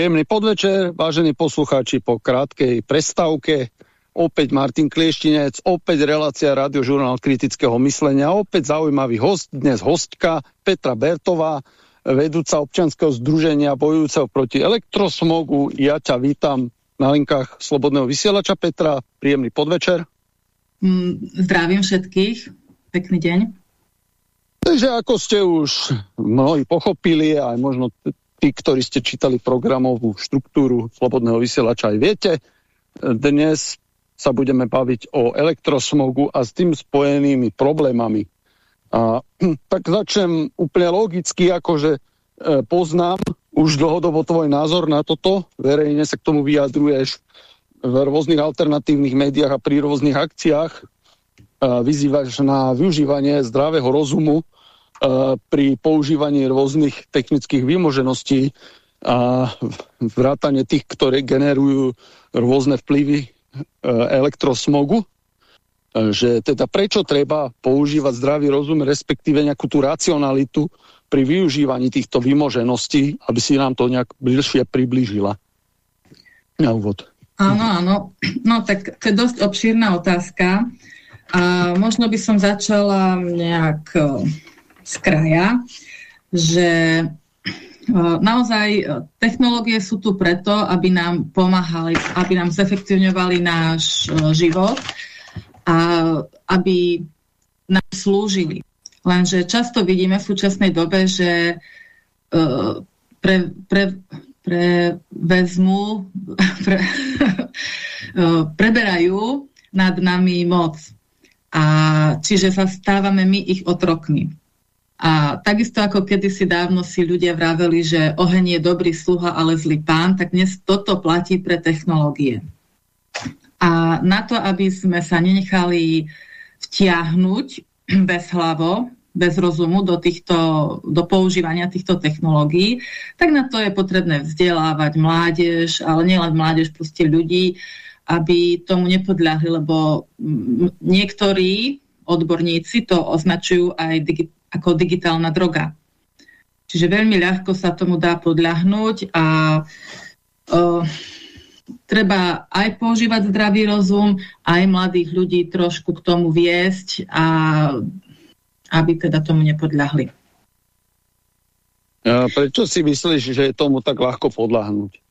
Príjemný podvečer, vážení poslucháči, po krátkej prestávke. Opäť Martin Klieštinec, opäť relácia radiožurnál kritického myslenia, opäť zaujímavý host, dnes hostka Petra Bertová, vedúca občanského združenia bojujúceho proti elektrosmogu. Ja ťa vítam na linkách Slobodného vysielača Petra. Príjemný podvečer. Mm, zdravím všetkých. Pekný deň. Takže ako ste už mnohí pochopili, aj možno tí, ktorí ste čítali programovú štruktúru Slobodného vysielača aj viete, dnes sa budeme baviť o elektrosmogu a s tým spojenými problémami. A, tak začnem úplne logicky, akože e, poznám už dlhodobo tvoj názor na toto, verejne sa k tomu vyjadruješ v rôznych alternatívnych médiách a pri rôznych akciách. E, vyzývaš na využívanie zdravého rozumu pri používaní rôznych technických výmožeností a vrátanie tých, ktoré generujú rôzne vplyvy e, elektrosmogu, e, že teda prečo treba používať zdravý rozum, respektíve nejakú tú racionalitu pri využívaní týchto vymožeností, aby si nám to nejak bližšie priblížila. Na úvod. Áno, áno. No tak to je dosť obšírna otázka. A možno by som začala nejak z kraja, že e, naozaj e, technológie sú tu preto, aby nám pomáhali, aby nám zefektívňovali náš e, život a aby nám slúžili. Lenže často vidíme v súčasnej dobe, že pre, pre, pre vezmu, pre, preberajú nad nami moc. A čiže sa stávame my ich otrokmi. A takisto ako kedysi dávno si ľudia vraveli, že oheň je dobrý sluha, ale zlý pán, tak dnes toto platí pre technológie. A na to, aby sme sa nenechali vtiahnuť bez hlavo, bez rozumu do, týchto, do používania týchto technológií, tak na to je potrebné vzdelávať mládež, ale nielen mládež, proste ľudí, aby tomu nepodľahli, lebo niektorí odborníci to označujú aj digitálne ako digitálna droga. Čiže veľmi ľahko sa tomu dá podľahnúť a uh, treba aj používať zdravý rozum, aj mladých ľudí trošku k tomu viesť a aby teda tomu nepodľahli. A prečo si myslíš, že je tomu tak ľahko podľahnúť?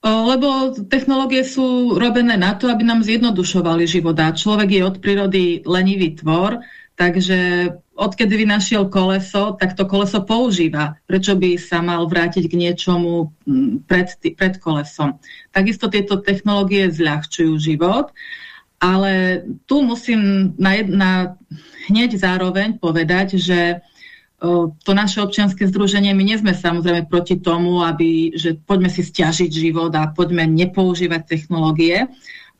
Lebo technológie sú robené na to, aby nám zjednodušovali život a človek je od prírody lenivý tvor Takže odkedy vynašiel koleso, tak to koleso používa. Prečo by sa mal vrátiť k niečomu mm, pred, pred kolesom? Takisto tieto technológie zľahčujú život, ale tu musím na, na, hneď zároveň povedať, že to naše občianske združenie, my nie sme samozrejme proti tomu, aby, že poďme si stiažiť život a poďme nepoužívať technológie,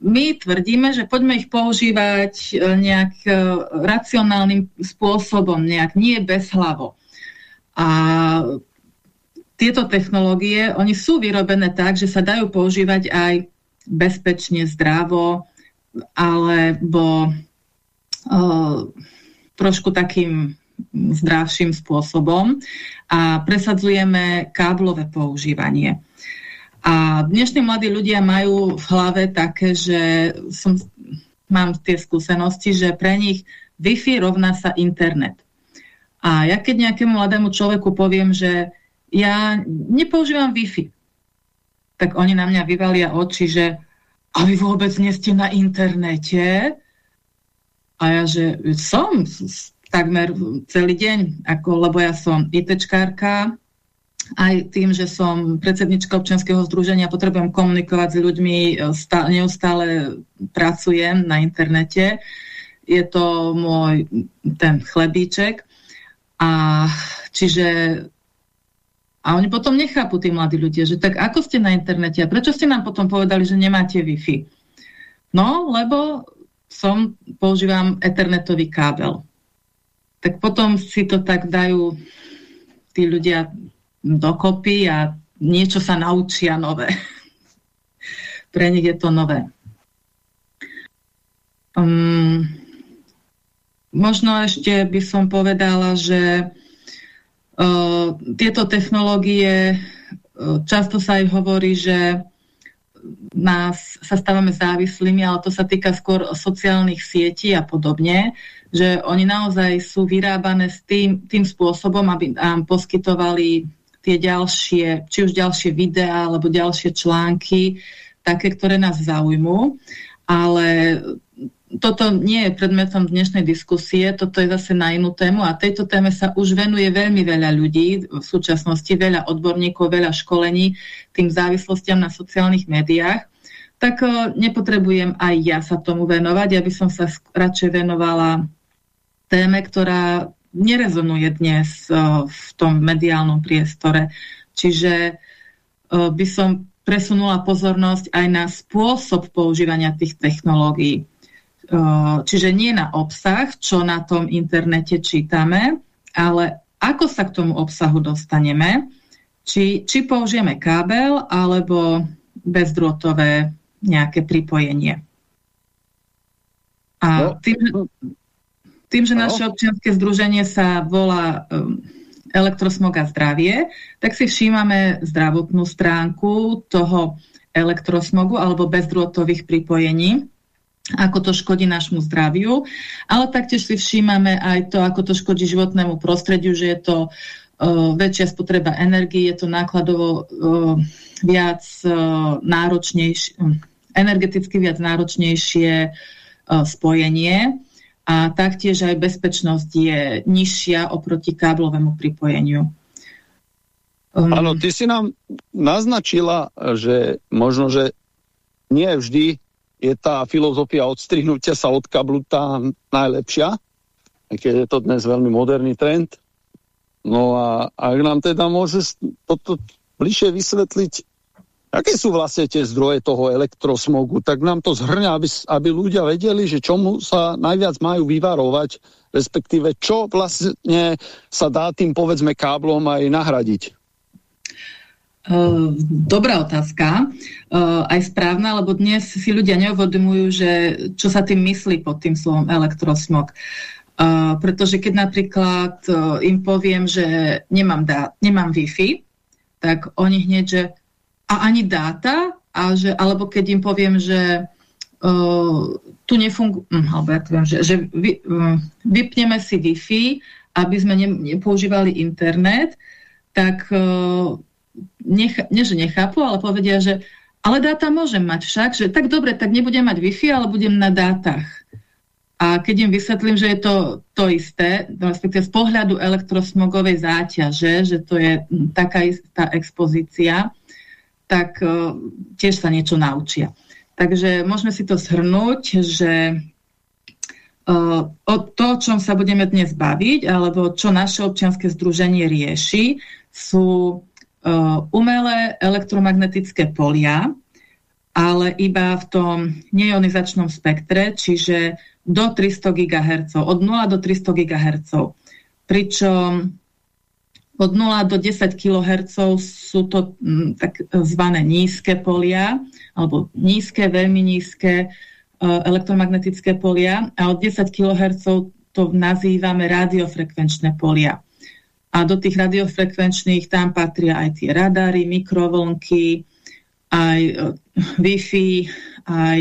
my tvrdíme, že poďme ich používať e, nejak e, racionálnym spôsobom, nejak nie bez hlavo. A tieto technológie, oni sú vyrobené tak, že sa dajú používať aj bezpečne, zdravo, alebo uh, trošku takým zdravším spôsobom a presadzujeme káblové používanie. A dnešní mladí ľudia majú v hlave také, že som, mám tie skúsenosti, že pre nich Wi-Fi rovná sa internet. A ja keď nejakému mladému človeku poviem, že ja nepoužívam Wi-Fi, tak oni na mňa vyvalia oči, že a vy vôbec nie ste na internete? A ja, že som takmer celý deň, ako, lebo ja som ITčkárka, aj tým, že som predsednička občianskeho združenia, potrebujem komunikovať s ľuďmi, e, stále, neustále pracujem na internete. Je to môj ten chlebíček. A čiže a oni potom nechápu, tí mladí ľudia, že tak ako ste na internete a prečo ste nám potom povedali, že nemáte Wi-Fi? No, lebo som, používam ethernetový kábel. Tak potom si to tak dajú tí ľudia dokopy a niečo sa naučia nové. Pre nich je to nové. Um, možno ešte by som povedala, že tieto technológie, uh, často sa aj hovorí, že nás sa stávame závislými, ale to sa týka skôr sociálnych sietí a podobne, že oni naozaj sú vyrábané s tým, tým spôsobom, aby nám poskytovali tie ďalšie, či už ďalšie videá alebo ďalšie články, také, ktoré nás zaujmú. Ale toto nie je predmetom dnešnej diskusie, toto je zase na inú tému a tejto téme sa už venuje veľmi veľa ľudí v súčasnosti, veľa odborníkov, veľa školení tým závislostiam na sociálnych médiách. Tak uh, nepotrebujem aj ja sa tomu venovať, ja by som sa radšej venovala téme, ktorá nerezonuje dnes uh, v tom mediálnom priestore. Čiže uh, by som presunula pozornosť aj na spôsob používania tých technológií. Čiže nie na obsah, čo na tom internete čítame, ale ako sa k tomu obsahu dostaneme, či, či použijeme kábel alebo bezdrôtové nejaké pripojenie. A no. tým, tým že naše občianske združenie sa volá um, Elektrosmog a zdravie, tak si všímame zdravotnú stránku toho elektrosmogu alebo bezdrôtových pripojení ako to škodí našmu zdraviu, ale taktiež si všímame aj to, ako to škodí životnému prostrediu, že je to uh, väčšia spotreba energie, je to nákladovo uh, viac uh, náročnejšie, energeticky viac náročnejšie spojenie a taktiež aj bezpečnosť je nižšia oproti káblovému pripojeniu. Um, Áno, ty si nám naznačila, že možno, že nie vždy je tá filozofia odstrihnutia sa od kablu tá najlepšia, keď je to dnes veľmi moderný trend. No a ak nám teda môže toto bližšie vysvetliť, aké sú vlastne tie zdroje toho elektrosmogu, tak nám to zhrňa, aby, aby ľudia vedeli, že čomu sa najviac majú vyvarovať, respektíve čo vlastne sa dá tým povedzme káblom aj nahradiť. Dobrá otázka, aj správna, lebo dnes si ľudia neuvedomujú, že čo sa tým myslí pod tým slovom elektrosmog. Pretože keď napríklad im poviem, že nemám, dá, nemám Wi-Fi, tak oni hneď, že a ani dáta, a že, alebo keď im poviem, že uh, tu nefunguje, hm, ja viem, že, že vy, uh, vypneme si Wi-Fi, aby sme ne, nepoužívali internet, tak uh, nech, nie, že nechápu, ale povedia, že ale dáta môžem mať však, že tak dobre, tak nebudem mať Wi-Fi, ale budem na dátach. A keď im vysvetlím, že je to to isté, respektíve z pohľadu elektrosmogovej záťaže, že to je taká istá expozícia, tak uh, tiež sa niečo naučia. Takže môžeme si to zhrnúť, že uh, o to, o čom sa budeme dnes baviť, alebo čo naše občianske združenie rieši, sú Uh, umelé elektromagnetické polia, ale iba v tom neionizačnom spektre, čiže do 300 GHz, od 0 do 300 GHz. Pričom od 0 do 10 kHz sú to mm, zvané nízke polia, alebo nízke, veľmi nízke uh, elektromagnetické polia. A od 10 kHz to nazývame radiofrekvenčné polia. A do tých radiofrekvenčných tam patria aj tie radary, mikrovlnky, aj e, Wi-Fi, aj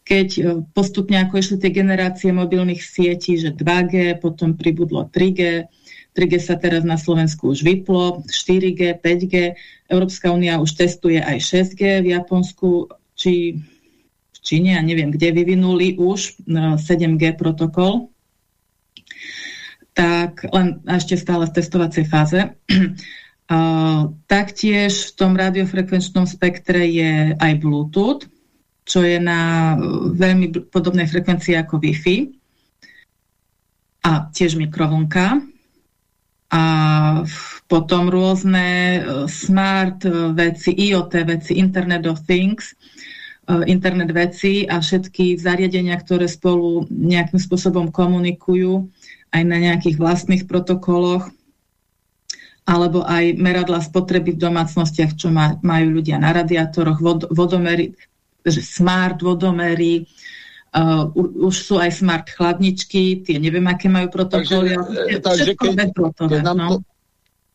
keď e, postupne ako išli tie generácie mobilných sietí, že 2G, potom pribudlo 3G, 3G sa teraz na Slovensku už vyplo, 4G, 5G, Európska únia už testuje aj 6G v Japonsku, či v Číne, ja neviem, kde vyvinuli už 7G e, protokol, tak len ešte stále v testovacej fáze. Uh, taktiež v tom radiofrekvenčnom spektre je aj Bluetooth, čo je na veľmi podobnej frekvencii ako Wi-Fi a tiež mikrovlnka. A potom rôzne smart veci, IoT veci, Internet of Things, internet veci a všetky zariadenia, ktoré spolu nejakým spôsobom komunikujú aj na nejakých vlastných protokoloch, alebo aj meradla spotreby v domácnostiach, čo majú ľudia na radiátoroch, vod, vodomery, smart vodomery, uh, už sú aj smart chladničky, tie neviem, aké majú protokoly. Takže, takže keď, keď, nám no. to,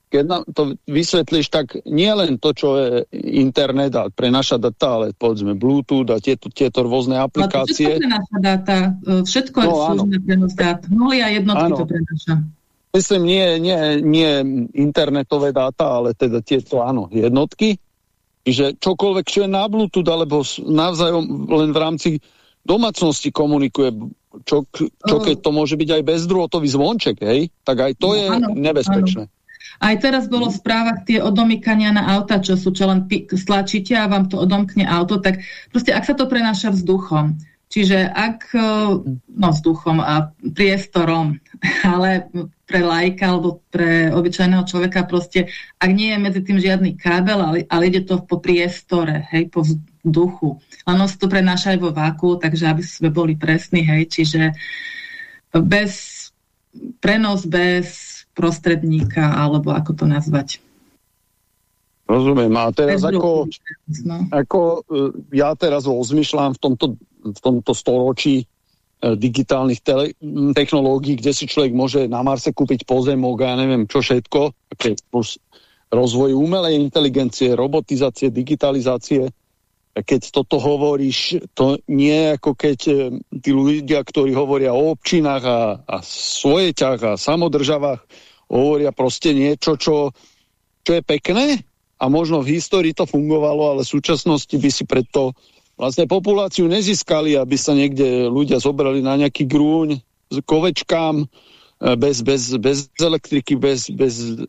keď nám to vysvetlíš, tak nie len to, čo je internet a prenaša data, ale povedzme Bluetooth a tieto, tieto rôzne aplikácie. A to všetko prenaša data, e, všetko no, je služné prenos dát. Nuly a jednotky áno. to prenaša. Myslím, nie, nie, nie internetové dáta, ale teda tieto, áno, jednotky. Čiže čokoľvek, čo je na Bluetooth, alebo navzájom len v rámci domácnosti komunikuje, čo, čo keď to môže byť aj bezdrôtový zvonček, hej, tak aj to no, je áno, nebezpečné. Áno. Aj teraz bolo v správach tie odomykania na auta, čo sú, čo len stlačíte a vám to odomkne auto, tak proste ak sa to prenáša vzduchom, čiže ak, e, no vzduchom a priestorom, ale pre lajka alebo pre obyčajného človeka proste, ak nie je medzi tým žiadny kábel, ale, ale ide to po priestore, hej, po vzduchu. Ono sa to prenáša aj vo váku, takže aby sme boli presní, hej, čiže bez prenos bez prostredníka, alebo ako to nazvať. Rozumiem. A teraz ako, no. ako e, ja teraz rozmýšľam v tomto, v tomto storočí e, digitálnych tele, technológií, kde si človek môže na Marse kúpiť pozemok a ja neviem čo všetko, plus rozvoj umelej inteligencie, robotizácie, digitalizácie. Keď toto hovoríš, to nie ako keď e, tí ľudia, ktorí hovoria o občinách a, a svojeťach a samodržavách, hovoria proste niečo, čo, čo je pekné? A možno v histórii to fungovalo, ale v súčasnosti by si preto vlastne populáciu nezískali, aby sa niekde ľudia zobrali na nejaký grúň s kovečkám, e, bez, bez, bez elektriky, bez, bez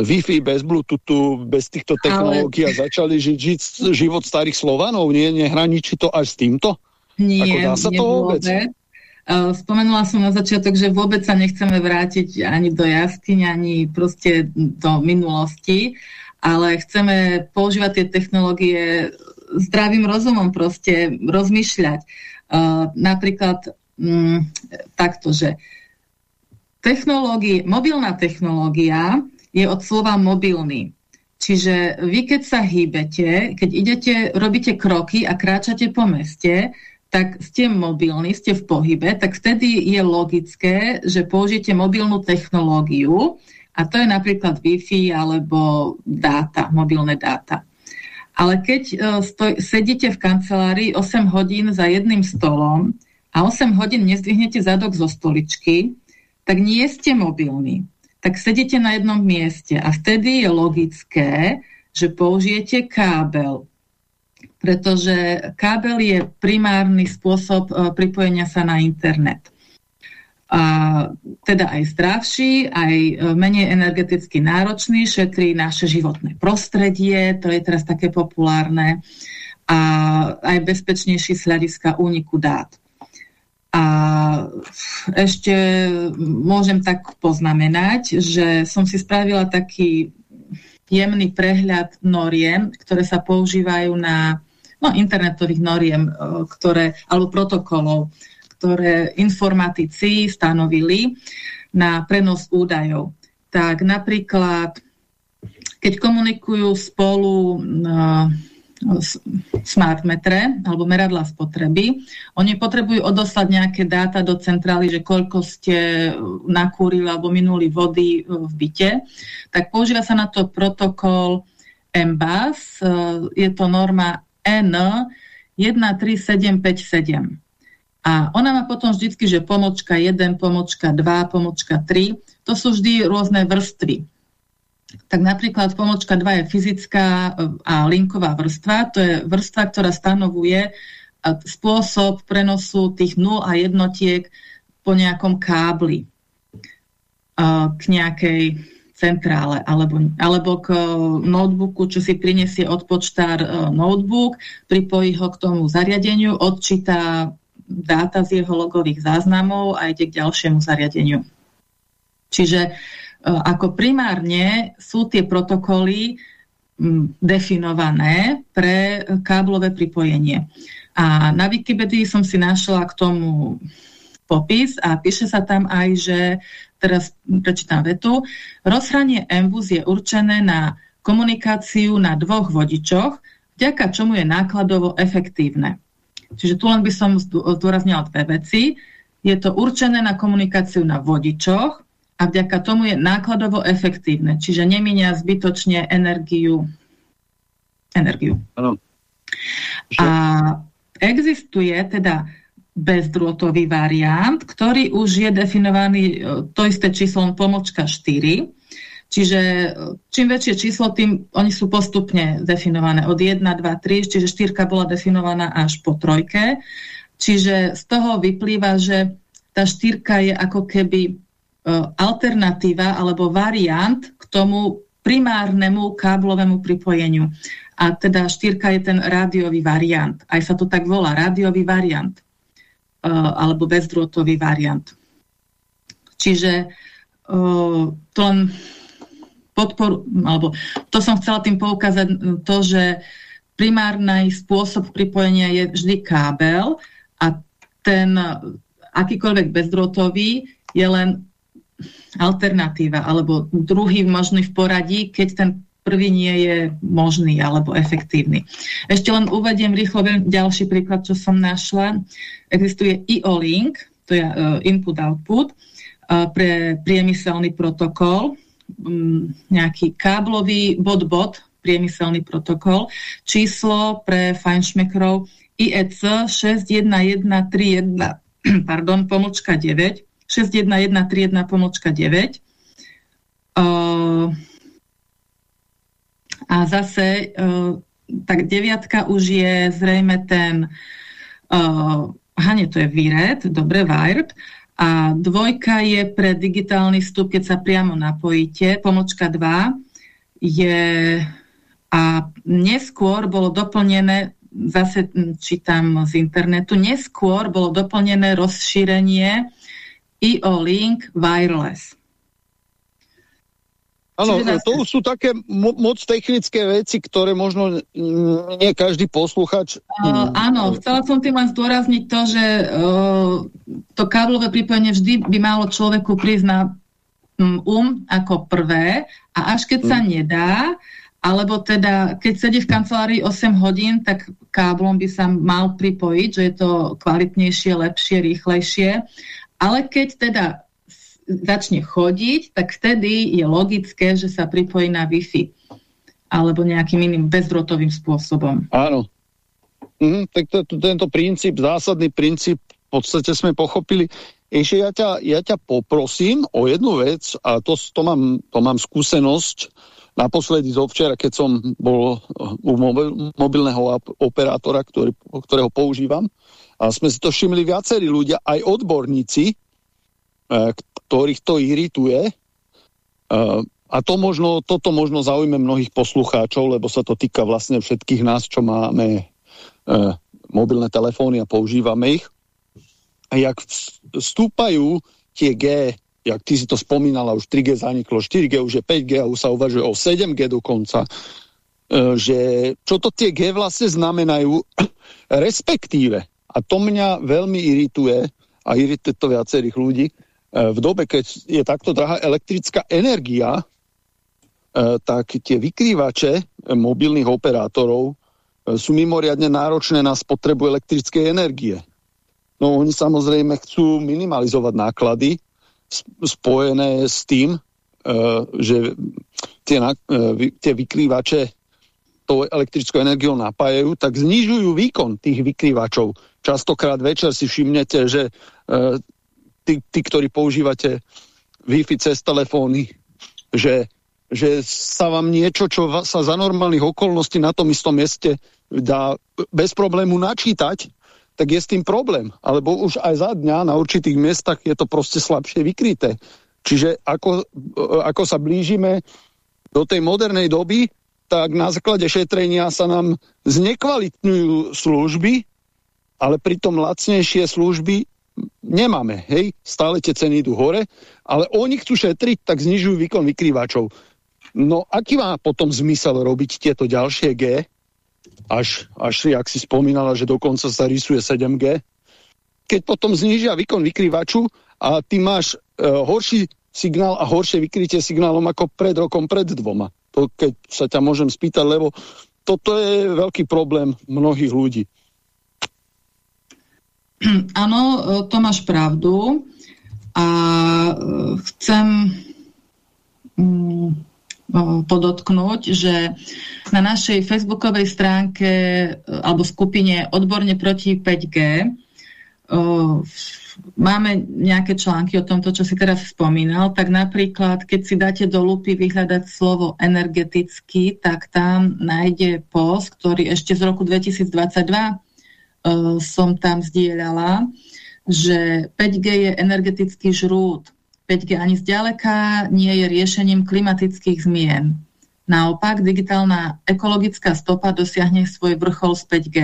Wi-Fi, bez Bluetoothu, bez týchto technológií ale... a začali žiť, žiť život starých Slovanov. Nie, nehraničí to až s týmto? Nie, Ako dá sa to vôbec? vôbec? Spomenula som na začiatok, že vôbec sa nechceme vrátiť ani do jaskyň, ani proste do minulosti, ale chceme používať tie technológie zdravým rozumom, proste rozmýšľať. Uh, napríklad um, takto, že technológie, mobilná technológia je od slova mobilný. Čiže vy, keď sa hýbete, keď idete, robíte kroky a kráčate po meste, tak ste mobilní, ste v pohybe, tak vtedy je logické, že použijete mobilnú technológiu a to je napríklad Wi-Fi alebo dáta, mobilné dáta. Ale keď uh, stoj, sedíte v kancelárii 8 hodín za jedným stolom a 8 hodín nezdvihnete zadok zo stoličky, tak nie ste mobilní. Tak sedíte na jednom mieste a vtedy je logické, že použijete kábel, pretože kábel je primárny spôsob e, pripojenia sa na internet. A teda aj zdravší, aj e, menej energeticky náročný, šetrí naše životné prostredie, to je teraz také populárne, a aj bezpečnejší z hľadiska úniku dát. A ešte môžem tak poznamenať, že som si spravila taký jemný prehľad noriem, ktoré sa používajú na no, internetových noriem, e, ktoré, alebo protokolov, ktoré informatici stanovili na prenos údajov. Tak napríklad, keď komunikujú spolu uh, smart metre alebo meradla spotreby. Oni potrebujú odoslať nejaké dáta do centrály, že koľko ste nakúrili alebo minuli vody v byte. Tak používa sa na to protokol MBAS. Je to norma N 13757. A ona má potom vždycky, že pomočka 1, pomočka 2, pomočka 3. To sú vždy rôzne vrstvy. Tak napríklad pomočka 2 je fyzická e, a linková vrstva. To je vrstva, ktorá stanovuje e, spôsob prenosu tých 0 a jednotiek po nejakom kábli e, k nejakej centrále alebo, alebo k notebooku, čo si prinesie od počtár e, notebook, pripojí ho k tomu zariadeniu, odčíta dáta z jeho logových záznamov a ide k ďalšiemu zariadeniu. Čiže e, ako primárne sú tie protokoly definované pre káblové pripojenie. A na Wikipedii som si našla k tomu popis a píše sa tam aj, že teraz prečítam vetu, rozhranie MBUS je určené na komunikáciu na dvoch vodičoch, vďaka čomu je nákladovo efektívne. Čiže tu len by som zdôraznila dve veci. Je to určené na komunikáciu na vodičoch a vďaka tomu je nákladovo efektívne, čiže neminia zbytočne energiu. energiu. Ano. A existuje teda bezdrôtový variant, ktorý už je definovaný e, to isté číslom pomočka 4, Čiže e, čím väčšie číslo, tým oni sú postupne definované od 1, 2, 3, čiže štyrka bola definovaná až po trojke. Čiže z toho vyplýva, že tá štyrka je ako keby alternatíva alebo variant k tomu primárnemu káblovému pripojeniu. A teda štyrka je ten rádiový variant. Aj sa to tak volá, rádiový variant. E, alebo bezdrôtový variant. Čiže to len podporu, alebo to som chcela tým poukázať, to, že primárny spôsob pripojenia je vždy kábel a ten akýkoľvek bezdrôtový je len alternatíva alebo druhý možný v poradí, keď ten prvý nie je možný alebo efektívny. Ešte len uvediem rýchlo ďalší príklad, čo som našla. Existuje IO-Link, to je uh, input-output, uh, pre priemyselný protokol, um, nejaký káblový bod-bod, priemyselný protokol, číslo pre fajnšmekrov IEC 61131, pardon, pomočka 9, 61131 pomočka 9. Uh, a zase uh, tak deviatka už je zrejme ten aha, nie, to je VIRET, dobre, VIRET, a dvojka je pre digitálny vstup, keď sa priamo napojíte. Pomočka 2 je a neskôr bolo doplnené, zase čítam z internetu, neskôr bolo doplnené rozšírenie EO Link Wireless. Áno, to sú také mo moc technické veci, ktoré možno nie každý posluchač... Uh, áno, chcela som tým len zdôrazniť to, že uh, to káblové pripojenie vždy by malo človeku prísť na um ako prvé a až keď sa mm. nedá, alebo teda keď sedí v kancelárii 8 hodín, tak káblom by sa mal pripojiť, že je to kvalitnejšie, lepšie, rýchlejšie. Ale keď teda začne chodiť, tak vtedy je logické, že sa pripojí na Wi-Fi alebo nejakým iným bezdrotovým spôsobom. Áno. Mhm, tak to, to, tento princíp, zásadný princíp, v podstate sme pochopili. Ešte ja ťa, ja ťa poprosím o jednu vec, a to, to, mám, to mám skúsenosť naposledy zo včera, keď som bol u mobil, mobilného operátora, ktorý, ktorého používam. A sme si to všimli viacerí ľudia, aj odborníci, E, ktorých to irituje. E, a to možno, toto možno zaujme mnohých poslucháčov, lebo sa to týka vlastne všetkých nás, čo máme e, mobilné telefóny a používame ich. A jak vstúpajú tie G, jak ty si to spomínala, už 3G zaniklo, 4G už je 5G a už sa uvažuje o 7G dokonca, že čo to tie G vlastne znamenajú, respektíve, a to mňa veľmi irituje, a irituje to viacerých ľudí, v dobe, keď je takto drahá elektrická energia, e, tak tie vykrývače mobilných operátorov e, sú mimoriadne náročné na spotrebu elektrickej energie. No oni samozrejme chcú minimalizovať náklady spojené s tým, e, že tie, tie vykrývače tou elektrickou energiou napájajú, tak znižujú výkon tých vykrývačov. Častokrát večer si všimnete, že tí, tí ktorí používate Wi-Fi cez telefóny, že, že sa vám niečo, čo sa za normálnych okolností na tom istom mieste dá bez problému načítať, tak je s tým problém. Alebo už aj za dňa na určitých miestach je to proste slabšie vykryté. Čiže ako, ako sa blížime do tej modernej doby, tak na základe šetrenia sa nám znekvalitňujú služby, ale pritom lacnejšie služby nemáme, hej, stále tie ceny idú hore, ale oni chcú šetriť, tak znižujú výkon vykrývačov. No aký má potom zmysel robiť tieto ďalšie G, až, až si, ak si spomínala, že dokonca sa rysuje 7G, keď potom znižia výkon vykrývaču a ty máš e, horší signál a horšie vykrytie signálom ako pred rokom, pred dvoma. To keď sa ťa môžem spýtať, lebo toto je veľký problém mnohých ľudí. Áno, e, to máš pravdu. A chcem mm, podotknúť, že na našej facebookovej stránke alebo skupine Odborne proti 5G máme nejaké články o tomto, čo si teraz spomínal, tak napríklad, keď si dáte do lupy vyhľadať slovo energetický, tak tam nájde post, ktorý ešte z roku 2022 uh, som tam zdieľala, že 5G je energetický žrút. 5G ani zďaleka nie je riešením klimatických zmien. Naopak, digitálna ekologická stopa dosiahne svoj vrchol z 5G.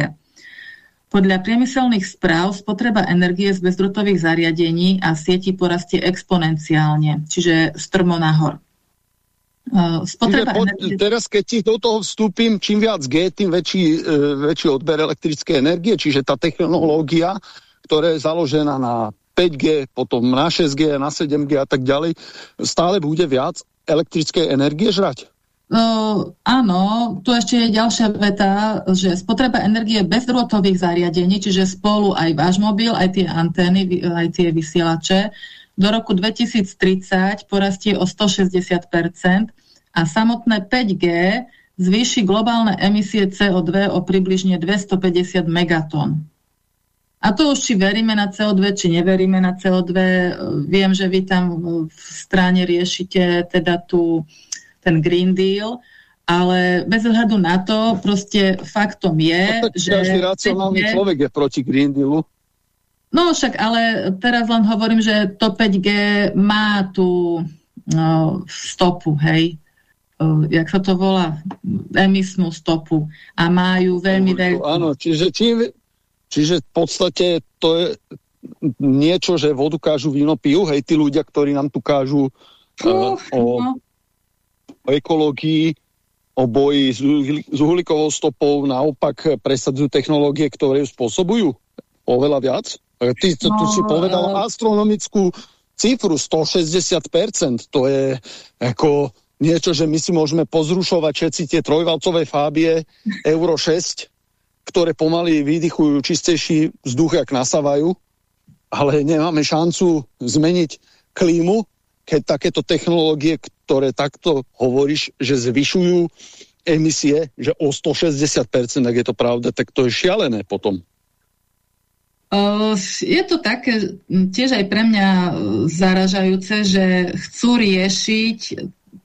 Podľa priemyselných správ spotreba energie z bezdrotových zariadení a sietí porastie exponenciálne, čiže strmo nahor. Uh, spotreba po, energie... Teraz, keď ti do toho vstúpim, čím viac G, tým väčší, uh, väčší odber elektrické energie, čiže tá technológia, ktorá je založená na 5G, potom na 6G, na 7G a tak ďalej, stále bude viac elektrickej energie žrať? Uh, áno, tu ešte je ďalšia veta, že spotreba energie bezdrôtových zariadení, čiže spolu aj váš mobil, aj tie antény, aj tie vysielače, do roku 2030 porastie o 160% a samotné 5G zvýši globálne emisie CO2 o približne 250 megatón. A to už či veríme na CO2, či neveríme na CO2, viem, že vy tam v strane riešite teda tú ten Green Deal, ale bez ohľadu na to, proste faktom je, no, že... Každý racionálny človek je proti Green Dealu. No však, ale teraz len hovorím, že to 5G má tú no, stopu, hej, jak sa to volá, emisnú stopu a majú veľmi veľkú. Áno, čiže, či, čiže v podstate to je niečo, že vodu kážu, víno pijú, hej, tí ľudia, ktorí nám tu kážu uh, o no o ekológii, o boji s, s uhlíkovou stopou, naopak presadzujú technológie, ktoré ju spôsobujú oveľa viac. Ty tu no, si povedal uh... astronomickú cifru 160%. To je ako niečo, že my si môžeme pozrušovať všetci tie trojvalcové fábie Euro 6, ktoré pomaly vydychujú čistejší vzduch, jak nasávajú, ale nemáme šancu zmeniť klímu, keď takéto technológie, ktoré takto hovoríš, že zvyšujú emisie, že o 160%, ak je to pravda, tak to je šialené potom. Je to také tiež aj pre mňa zaražajúce, že chcú riešiť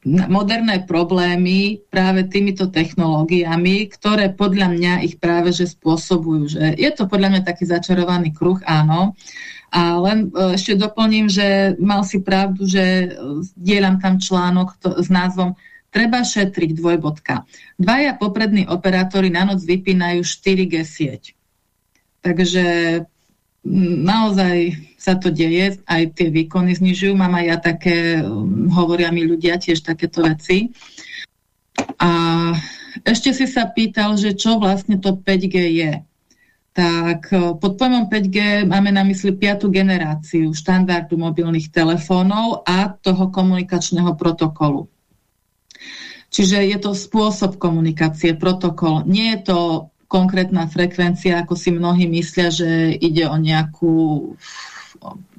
moderné problémy práve týmito technológiami, ktoré podľa mňa ich práve že spôsobujú. Že je to podľa mňa taký začarovaný kruh, áno. A len e, ešte doplním, že mal si pravdu, že e, dielam tam článok to, s názvom Treba šetriť dvojbodka. Dvaja poprední operátori na noc vypínajú 4G sieť. Takže naozaj sa to deje, aj tie výkony znižujú. Mám aj ja také, hovoria mi ľudia tiež takéto veci. A ešte si sa pýtal, že čo vlastne to 5G je tak pod pojmom 5G máme na mysli piatu generáciu štandardu mobilných telefónov a toho komunikačného protokolu. Čiže je to spôsob komunikácie, protokol. Nie je to konkrétna frekvencia, ako si mnohí myslia, že ide o nejakú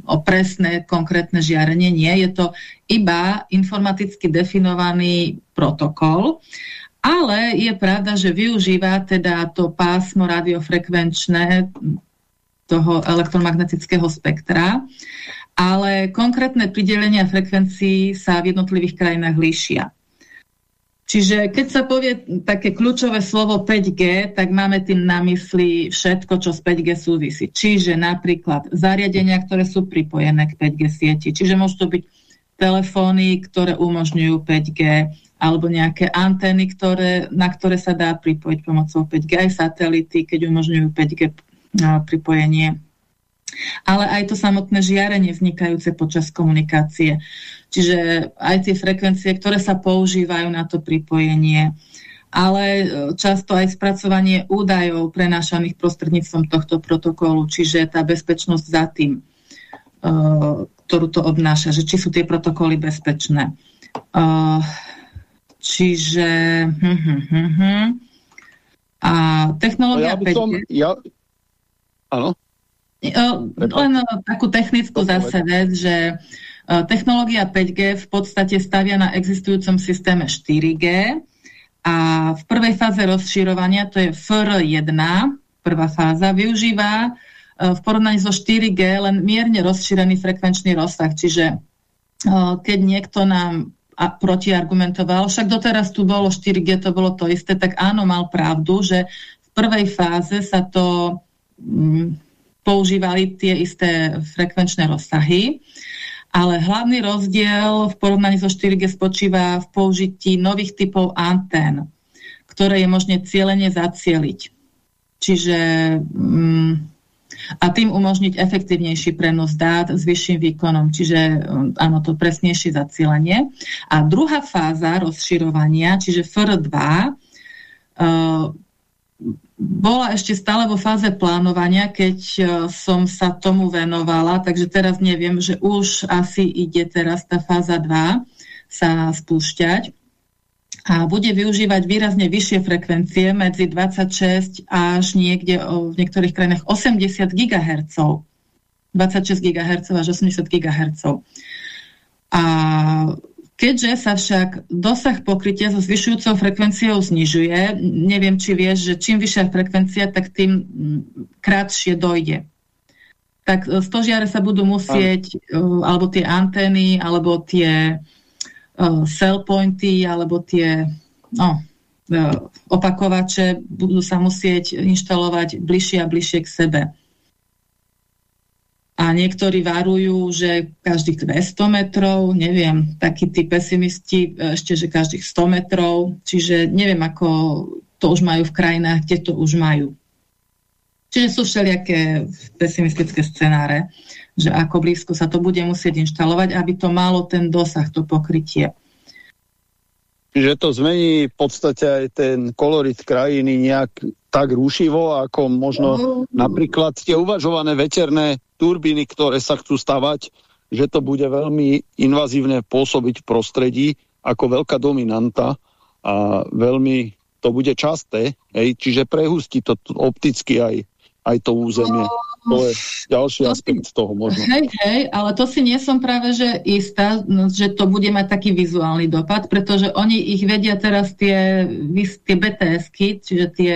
o presné, konkrétne žiarenie. Nie, je to iba informaticky definovaný protokol ale je pravda, že využíva teda to pásmo radiofrekvenčné toho elektromagnetického spektra, ale konkrétne pridelenia frekvencií sa v jednotlivých krajinách líšia. Čiže keď sa povie také kľúčové slovo 5G, tak máme tým na mysli všetko, čo s 5G súvisí. Čiže napríklad zariadenia, ktoré sú pripojené k 5G sieti. Čiže môžu to byť telefóny, ktoré umožňujú 5G, alebo nejaké antény, ktoré, na ktoré sa dá pripojiť pomocou 5G, aj satelity, keď umožňujú 5G pripojenie. Ale aj to samotné žiarenie vznikajúce počas komunikácie. Čiže aj tie frekvencie, ktoré sa používajú na to pripojenie, ale e, často aj spracovanie údajov prenášaných prostredníctvom tohto protokolu, čiže tá bezpečnosť za tým, e, ktorú to obnáša, že či sú tie protokoly bezpečné. E, Čiže... Hm, hm, hm, hm. A technológia no ja 5G... Som, ja... Áno? Len takú technickú zase vec, že technológia 5G v podstate stavia na existujúcom systéme 4G a v prvej fáze rozširovania, to je FR1, prvá fáza, využíva v porovnaní so 4G len mierne rozšírený frekvenčný rozsah, čiže keď niekto nám protiargumentoval, však doteraz tu bolo 4G, to bolo to isté, tak áno, mal pravdu, že v prvej fáze sa to mm, používali tie isté frekvenčné rozsahy, ale hlavný rozdiel v porovnaní so 4G spočíva v použití nových typov antén, ktoré je možné cieľene zacieliť. Čiže mm, a tým umožniť efektívnejší prenos dát s vyšším výkonom, čiže mm, áno, to presnejšie zacielenie. A druhá fáza rozširovania, čiže FR2, uh, bola ešte stále vo fáze plánovania, keď e, som sa tomu venovala, takže teraz neviem, že už asi ide teraz tá fáza 2 sa spúšťať a bude využívať výrazne vyššie frekvencie medzi 26 až niekde v niektorých krajinách 80 GHz. 26 GHz až 80 GHz. A Keďže sa však dosah pokrytia so zvyšujúcou frekvenciou znižuje, neviem, či vieš, že čím vyššia frekvencia, tak tým mm, krátšie dojde. Tak e, stožiare sa budú musieť, uh, alebo tie antény, alebo tie uh, cell pointy, alebo tie no, opakovače budú sa musieť inštalovať bližšie a bližšie k sebe a niektorí varujú, že každých 200 metrov, neviem, takí tí pesimisti ešte, že každých 100 metrov, čiže neviem, ako to už majú v krajinách, kde to už majú. Čiže sú všelijaké pesimistické scenáre, že ako blízko sa to bude musieť inštalovať, aby to malo ten dosah, to pokrytie. Že to zmení v podstate aj ten kolorit krajiny nejak tak rušivo, ako možno uh, napríklad tie uvažované veterné turbíny, ktoré sa chcú stavať, že to bude veľmi invazívne pôsobiť v prostredí ako veľká dominanta a veľmi to bude časté, hej, čiže prehustí to opticky aj, aj to územie. To je ďalší to aspekt si, toho možno. Hej, hej, ale to si nie som práve že istá, že to bude mať taký vizuálny dopad, pretože oni ich vedia teraz tie, tie BTS-ky, čiže tie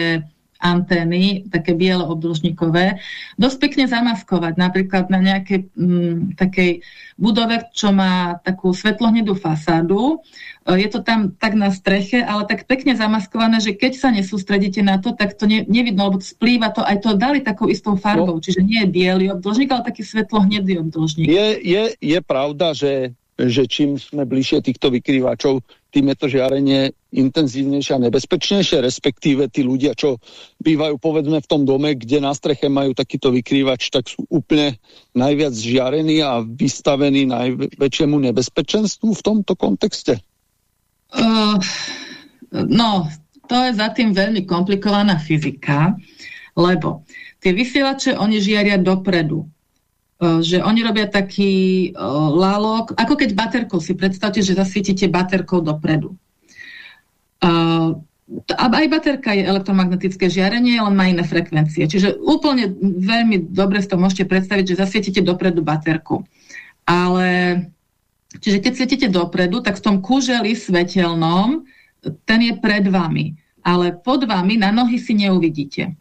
antény, také biele obdĺžnikové, dosť pekne zamaskovať. Napríklad na nejakej m, mm, takej budove, čo má takú svetlohnedú fasádu. E, je to tam tak na streche, ale tak pekne zamaskované, že keď sa nesústredíte na to, tak to ne, nevidno, lebo splýva to, aj to dali takou istou farbou, no. čiže nie je biely obdĺžnik, ale taký svetlohnedý obdĺžnik. Je, je, je pravda, že že čím sme bližšie týchto vykrývačov, tým je to žiarenie intenzívnejšie a nebezpečnejšie, respektíve tí ľudia, čo bývajú povedzme v tom dome, kde na streche majú takýto vykrývač, tak sú úplne najviac žiarení a vystavení najväčšiemu nebezpečenstvu v tomto kontexte? Uh, no, to je za tým veľmi komplikovaná fyzika, lebo tie vysielače, oni žiaria dopredu že oni robia taký uh, lalok, ako keď baterkou si predstavte, že zasvietite baterkou dopredu. Uh, aj baterka je elektromagnetické žiarenie, len má iné frekvencie. Čiže úplne veľmi dobre si to môžete predstaviť, že zasvietite dopredu baterku. Ale čiže keď svietite dopredu, tak v tom kúželi svetelnom, ten je pred vami. Ale pod vami na nohy si neuvidíte.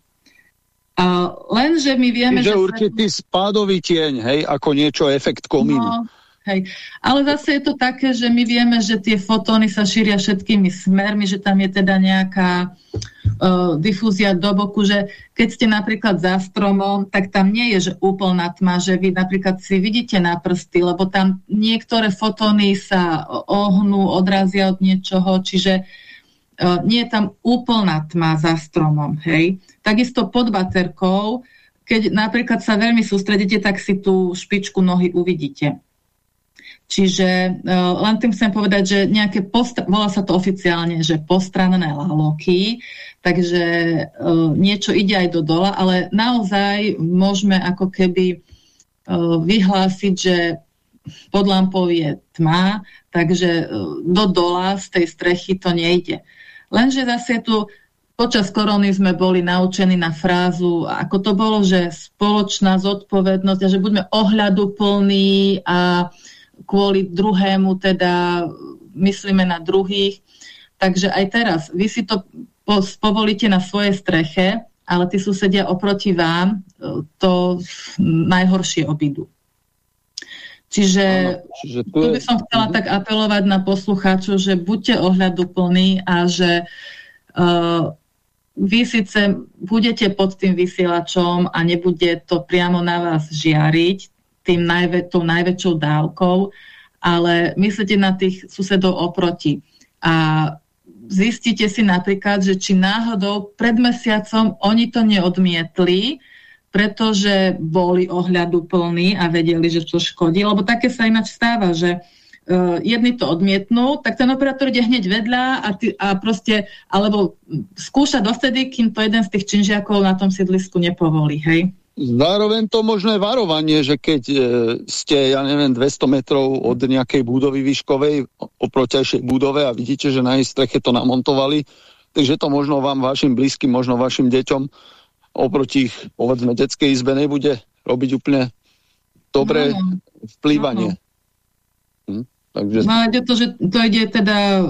A lenže my vieme, Čiže že... určitý sa... spádový tieň, hej, ako niečo efekt komínu. No, hej. Ale zase je to také, že my vieme, že tie fotóny sa šíria všetkými smermi, že tam je teda nejaká uh, difúzia do boku, že keď ste napríklad za stromom, tak tam nie je, že úplná tma, že vy napríklad si vidíte na prsty, lebo tam niektoré fotóny sa ohnú, odrazia od niečoho, čiže nie je tam úplná tma za stromom, hej. Takisto pod baterkou, keď napríklad sa veľmi sústredíte, tak si tú špičku nohy uvidíte. Čiže uh, len tým chcem povedať, že nejaké volá sa to oficiálne, že postranné laloky, takže uh, niečo ide aj do dola, ale naozaj môžeme ako keby vyhlásiť, že pod lampou je tma, takže uh, do dola z tej strechy to nejde. Lenže zase tu počas korony sme boli naučení na frázu, ako to bolo, že spoločná zodpovednosť a že buďme ohľaduplní a kvôli druhému teda myslíme na druhých. Takže aj teraz, vy si to povolíte na svojej streche, ale tí susedia oproti vám e, to najhoršie obídu. Čiže, Áno, čiže tu, tu by som chcela tak apelovať na poslucháčov, že buďte ohľaduplní a že uh, vy síce budete pod tým vysielačom a nebude to priamo na vás žiariť tým najvä, tou najväčšou dávkou, ale myslíte na tých susedov oproti. A zistíte si napríklad, že či náhodou pred mesiacom oni to neodmietli, pretože boli ohľadu plní a vedeli, že to škodí, lebo také sa ináč stáva, že uh, jedni to odmietnú, tak ten operátor ide hneď vedľa a, ty, a proste, alebo skúša dovtedy, kým to jeden z tých činžiakov na tom sídlisku nepovolí, hej? Zároveň to možné varovanie, že keď e, ste, ja neviem, 200 metrov od nejakej budovy výškovej oprotiajšej budove a vidíte, že na jej streche to namontovali, takže to možno vám, vašim blízkym, možno vašim deťom oproti ich, povedzme, detskej izbe nebude robiť úplne dobré no, vplývanie. No. Hm? Takže... No ide to, že to ide teda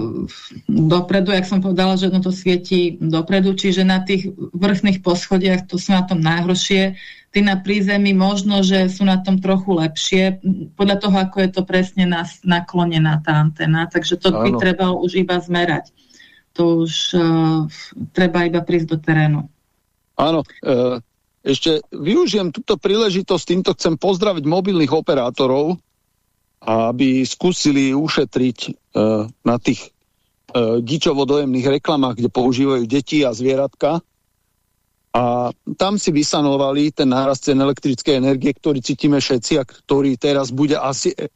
dopredu, jak som povedala, že no to svieti dopredu, čiže na tých vrchných poschodiach to sú na tom najhoršie. Tí na prízemí možno, že sú na tom trochu lepšie, podľa toho, ako je to presne naklonená tá antena, takže to by treba už iba zmerať. To už uh, treba iba prísť do terénu. Áno, uh, ešte využijem túto príležitosť, týmto chcem pozdraviť mobilných operátorov, aby skúsili ušetriť uh, na tých uh, gičovo dojemných reklamách, kde používajú deti a zvieratka. A tam si vysanovali ten nárast cen elektrickej energie, ktorý cítime všetci a ktorý teraz bude asi e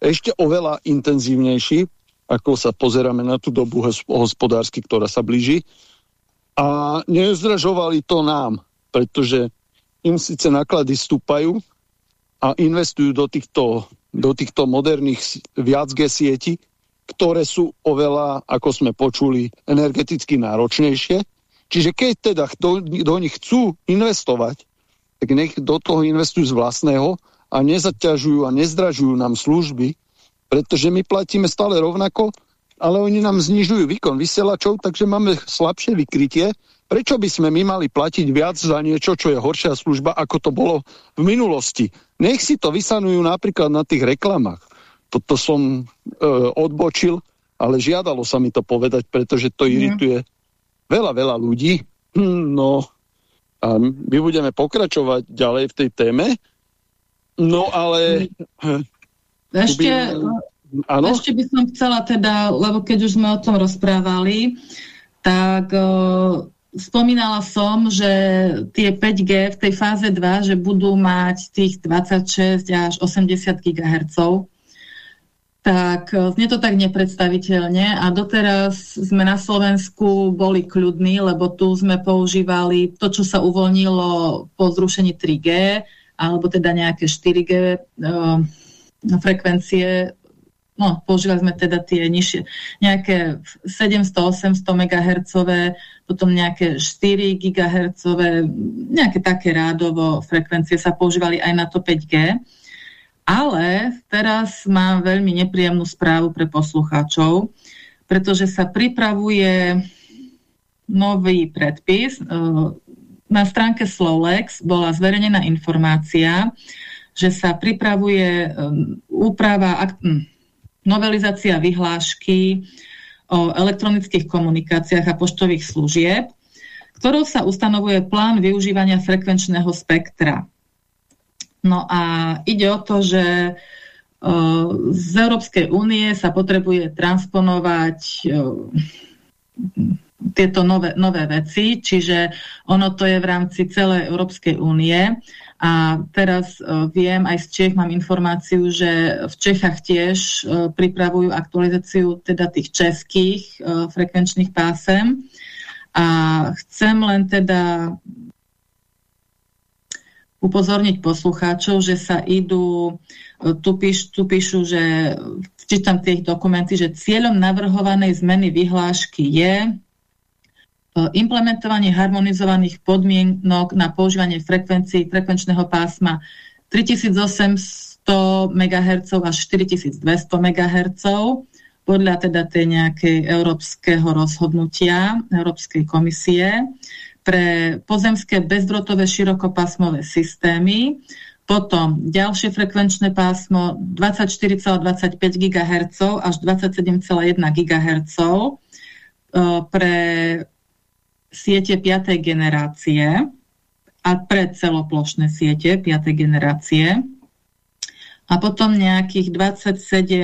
ešte oveľa intenzívnejší, ako sa pozeráme na tú dobu hospodársky, ktorá sa blíži. A nezdražovali to nám, pretože im síce náklady stúpajú a investujú do týchto do týchto moderných viacg sieti, ktoré sú oveľa, ako sme počuli, energeticky náročnejšie. Čiže keď teda do, do nich chcú investovať, tak nech do toho investujú z vlastného a nezaťažujú a nezdražujú nám služby, pretože my platíme stále rovnako, ale oni nám znižujú výkon vysielačov, takže máme slabšie vykrytie. Prečo by sme my mali platiť viac za niečo, čo je horšia služba, ako to bolo v minulosti? Nech si to vysanujú napríklad na tých reklamách. Toto som e, odbočil, ale žiadalo sa mi to povedať, pretože to mm. irituje veľa, veľa ľudí. Hm, no a my budeme pokračovať ďalej v tej téme. No ale... Ešte, by, ešte by som chcela teda, lebo keď už sme o tom rozprávali, tak spomínala som, že tie 5G v tej fáze 2, že budú mať tých 26 až 80 GHz, tak e, znie to tak nepredstaviteľne a doteraz sme na Slovensku boli kľudní, lebo tu sme používali to, čo sa uvoľnilo po zrušení 3G, alebo teda nejaké 4G uh, e, frekvencie no, používali sme teda tie nižšie, nejaké 700-800 MHz, potom nejaké 4 GHz, nejaké také rádovo frekvencie sa používali aj na to 5G. Ale teraz mám veľmi nepríjemnú správu pre poslucháčov, pretože sa pripravuje nový predpis. E, na stránke Slowlex bola zverejnená informácia, že sa pripravuje e, úprava, hm, novelizácia vyhlášky o elektronických komunikáciách a poštových služieb, ktorou sa ustanovuje plán využívania frekvenčného spektra. No a ide o to, že z Európskej únie sa potrebuje transponovať tieto nové, nové veci, čiže ono to je v rámci celej Európskej únie a teraz uh, viem, aj z Čech mám informáciu, že v Čechách tiež uh, pripravujú aktualizáciu teda tých českých uh, frekvenčných pásem. A chcem len teda upozorniť poslucháčov, že sa idú, tu, píš, tu píšu, že čítam tie dokumenty, že cieľom navrhovanej zmeny vyhlášky je implementovanie harmonizovaných podmienok na používanie frekvencií frekvenčného pásma 3800 MHz až 4200 MHz podľa teda tej nejakej európskeho rozhodnutia Európskej komisie pre pozemské bezdrotové širokopásmové systémy potom ďalšie frekvenčné pásmo 24,25 GHz až 27,1 GHz e, pre siete 5. generácie a pre celoplošné siete 5. generácie a potom nejakých 27 e,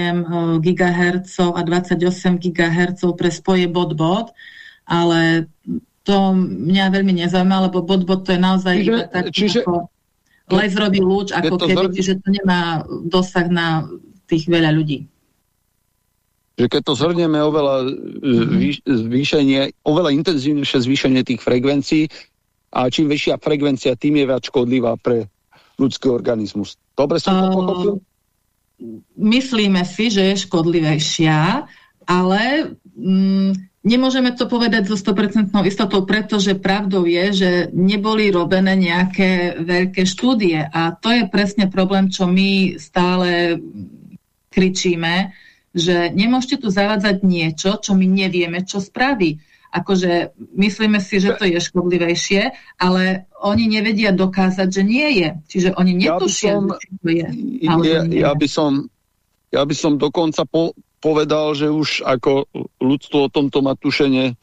GHz a 28 GHz pre spoje bod-bod, ale to mňa veľmi nezaujíma, lebo bod-bod to je naozaj čiže, tak čiže, ako laserový lúč, ako keby, zr... že to nemá dosah na tých veľa ľudí. Že keď to zhrnieme oveľa mhm. zvýšenie, oveľa intenzívnejšie zvýšenie tých frekvencií a čím väčšia frekvencia, tým je viac škodlivá pre ľudský organizmus. Dobre som to pochopil? Myslíme si, že je škodlivejšia, ale mm, Nemôžeme to povedať so 100% istotou, pretože pravdou je, že neboli robené nejaké veľké štúdie a to je presne problém, čo my stále kričíme, že nemôžete tu zavádzať niečo, čo my nevieme, čo spraví. Akože myslíme si, že to je škodlivejšie, ale oni nevedia dokázať, že nie je. Čiže oni netušia, ja som, že to je. Ja, ja, by som, ja by som dokonca po, povedal, že už ako ľudstvo o tomto má tušenie e,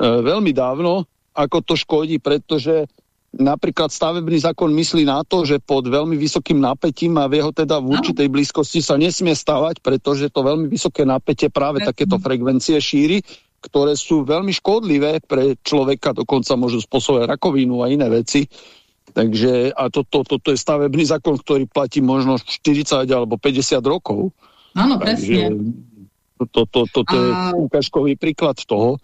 veľmi dávno, ako to škodí, pretože napríklad stavebný zákon myslí na to, že pod veľmi vysokým napätím a v jeho teda v určitej blízkosti sa nesmie stavať, pretože to veľmi vysoké napätie práve takéto frekvencie šíri, ktoré sú veľmi škodlivé pre človeka, dokonca môžu spôsobovať rakovinu a iné veci. Takže a toto to, to je stavebný zákon, ktorý platí možno 40 alebo 50 rokov. Áno, presne. To, to, to, to a... je ukážkový príklad toho.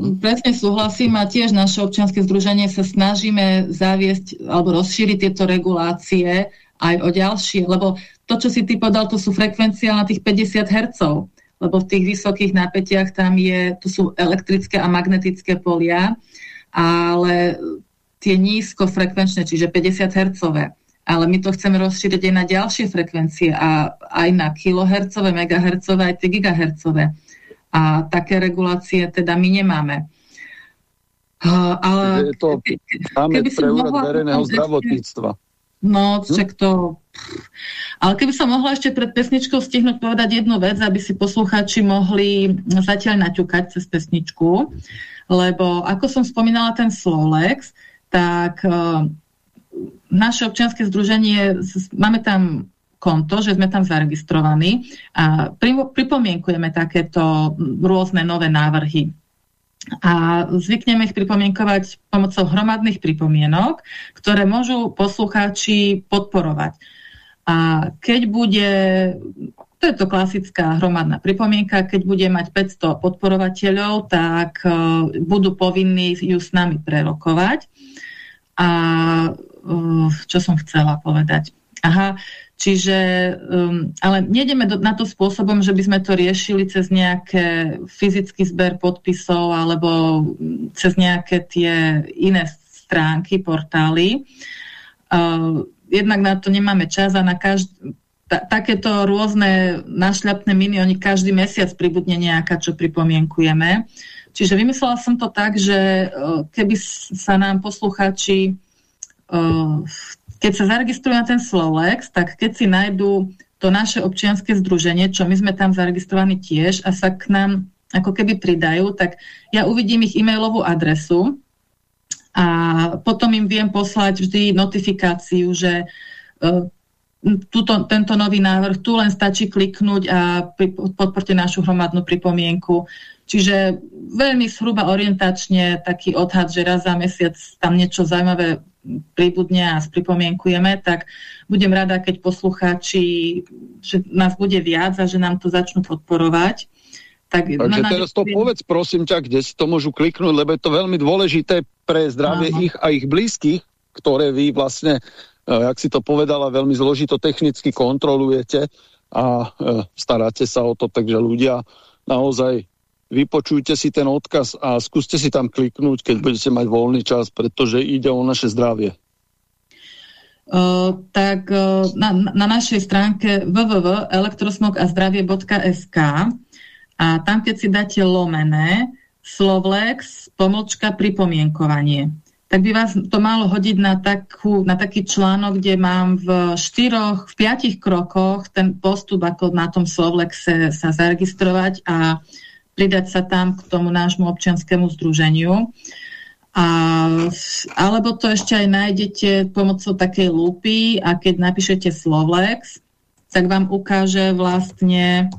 Presne súhlasím a tiež naše občianske združenie sa snažíme zaviesť alebo rozšíriť tieto regulácie aj o ďalšie, lebo to, čo si ty podal, to sú frekvencie na tých 50 Hz, lebo v tých vysokých napätiach tam je, to sú elektrické a magnetické polia, ale tie nízkofrekvenčné, čiže 50 Hz, ale my to chceme rozšíriť aj na ďalšie frekvencie a aj na kilohercové, megahercové, aj tie gigahercové. A také regulácie teda my nemáme. Ale je to keby pre úrad verejného zdravotníctva. No, však to... Ale keby som mohla ešte pred pesničkou stihnúť povedať jednu vec, aby si poslucháči mohli zatiaľ naťukať cez pesničku, lebo ako som spomínala ten Slolex, tak uh, naše občianske združenie, máme tam konto, že sme tam zaregistrovaní a pripomienkujeme takéto rôzne nové návrhy. A zvykneme ich pripomienkovať pomocou hromadných pripomienok, ktoré môžu poslucháči podporovať. A keď bude, to je to klasická hromadná pripomienka, keď bude mať 500 podporovateľov, tak uh, budú povinní ju s nami prerokovať. A čo som chcela povedať. Aha, čiže, um, ale nejdeme do, na to spôsobom, že by sme to riešili cez nejaké fyzický zber podpisov alebo cez nejaké tie iné stránky, portály. Uh, jednak na to nemáme čas a na každý, ta, takéto rôzne našľapné miny, oni každý mesiac pribudne nejaká, čo pripomienkujeme. Čiže vymyslela som to tak, že uh, keby sa nám posluchači keď sa zaregistrujú na ten Slolex, tak keď si nájdú to naše občianske združenie, čo my sme tam zaregistrovaní tiež a sa k nám ako keby pridajú, tak ja uvidím ich e-mailovú adresu a potom im viem poslať vždy notifikáciu, že uh, tuto, tento nový návrh, tu len stačí kliknúť a podporte našu hromadnú pripomienku. Čiže veľmi zhruba orientačne taký odhad, že raz za mesiac tam niečo zaujímavé príbudne a spripomienkujeme, tak budem rada, keď poslucháči, že nás bude viac a že nám to začnú podporovať. Tak Takže na teraz to povedz, prosím ťa, kde si to môžu kliknúť, lebo je to veľmi dôležité pre zdravie Aha. ich a ich blízkych, ktoré vy vlastne, jak si to povedala, veľmi zložito technicky kontrolujete a e, staráte sa o to, takže ľudia naozaj vypočujte si ten odkaz a skúste si tam kliknúť, keď budete mať voľný čas, pretože ide o naše zdravie. Uh, tak uh, na, na našej stránke www.elektrosmogazdravie.sk a tam, keď si dáte lomené, Slovlex, pomočka, pripomienkovanie tak by vás to malo hodiť na, takú, na taký článok, kde mám v štyroch, v piatich krokoch ten postup, ako na tom Slovlexe sa zaregistrovať a pridať sa tam k tomu nášmu občianskému združeniu. A, alebo to ešte aj nájdete pomocou takej lúpy a keď napíšete Slovlex, tak vám ukáže vlastne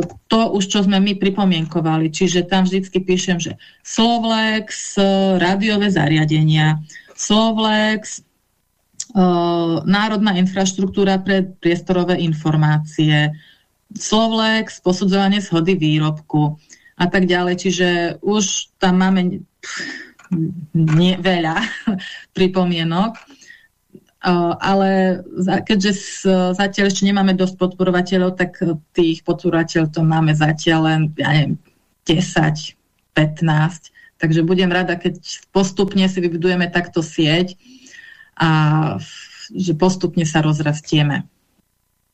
to už, čo sme my pripomienkovali. Čiže tam vždycky píšem, že Slovlex, rádiové zariadenia, Slovlex, národná infraštruktúra pre priestorové informácie, Slovlex, posudzovanie shody výrobku a tak ďalej. Čiže už tam máme nie, veľa pripomienok ale keďže zatiaľ ešte nemáme dosť podporovateľov, tak tých podporovateľov to máme zatiaľ len, ja neviem, 10, 15. Takže budem rada, keď postupne si vybudujeme takto sieť a že postupne sa rozrastieme.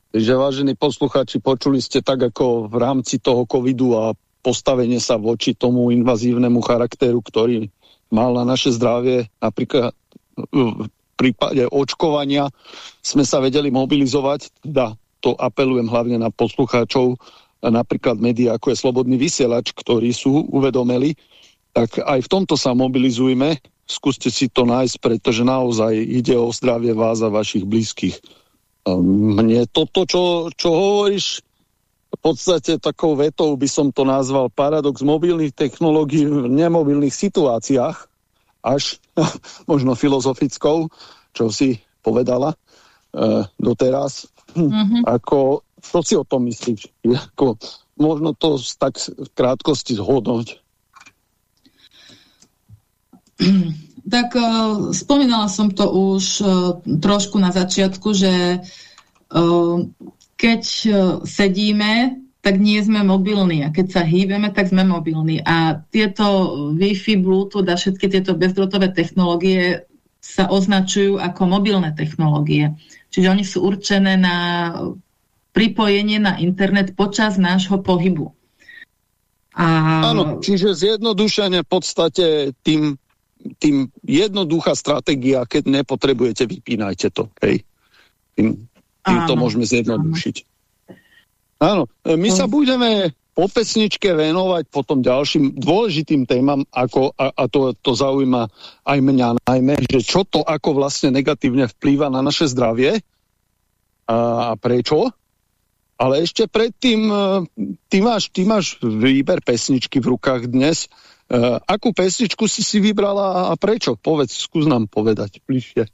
Takže vážení posluchači, počuli ste tak ako v rámci toho covidu a postavenie sa voči tomu invazívnemu charakteru, ktorý mal na naše zdravie napríklad prípade očkovania sme sa vedeli mobilizovať, teda to apelujem hlavne na poslucháčov, napríklad médiá ako je Slobodný vysielač, ktorí sú uvedomeli, tak aj v tomto sa mobilizujme, skúste si to nájsť, pretože naozaj ide o zdravie vás a vašich blízkych. Mne toto, čo, čo hovoríš, v podstate takou vetou by som to nazval paradox mobilných technológií v nemobilných situáciách, až možno filozofickou, čo si povedala e, doteraz. Mm-hmm. Ako, čo si o tom myslíš? Ako, možno to tak v krátkosti zhodnúť. Tak uh, spomínala som to už uh, trošku na začiatku, že uh, keď sedíme, tak nie sme mobilní. A keď sa hýbeme, tak sme mobilní. A tieto Wi-Fi, Bluetooth a všetky tieto bezdrotové technológie sa označujú ako mobilné technológie. Čiže oni sú určené na pripojenie na internet počas nášho pohybu. A... Áno, čiže zjednodušene v podstate tým, tým jednoduchá stratégia, keď nepotrebujete, vypínajte to. Hej. Tým, tým to môžeme zjednodušiť. Áno. Áno, e, my sa budeme po pesničke venovať potom ďalším dôležitým témam, ako, a, a to, to zaujíma aj mňa najmä, že čo to ako vlastne negatívne vplýva na naše zdravie a, a prečo. Ale ešte predtým, e, ty máš, ty máš výber pesničky v rukách dnes. Uh, akú pesničku si si vybrala a prečo? Povedz, skús nám povedať bližšie.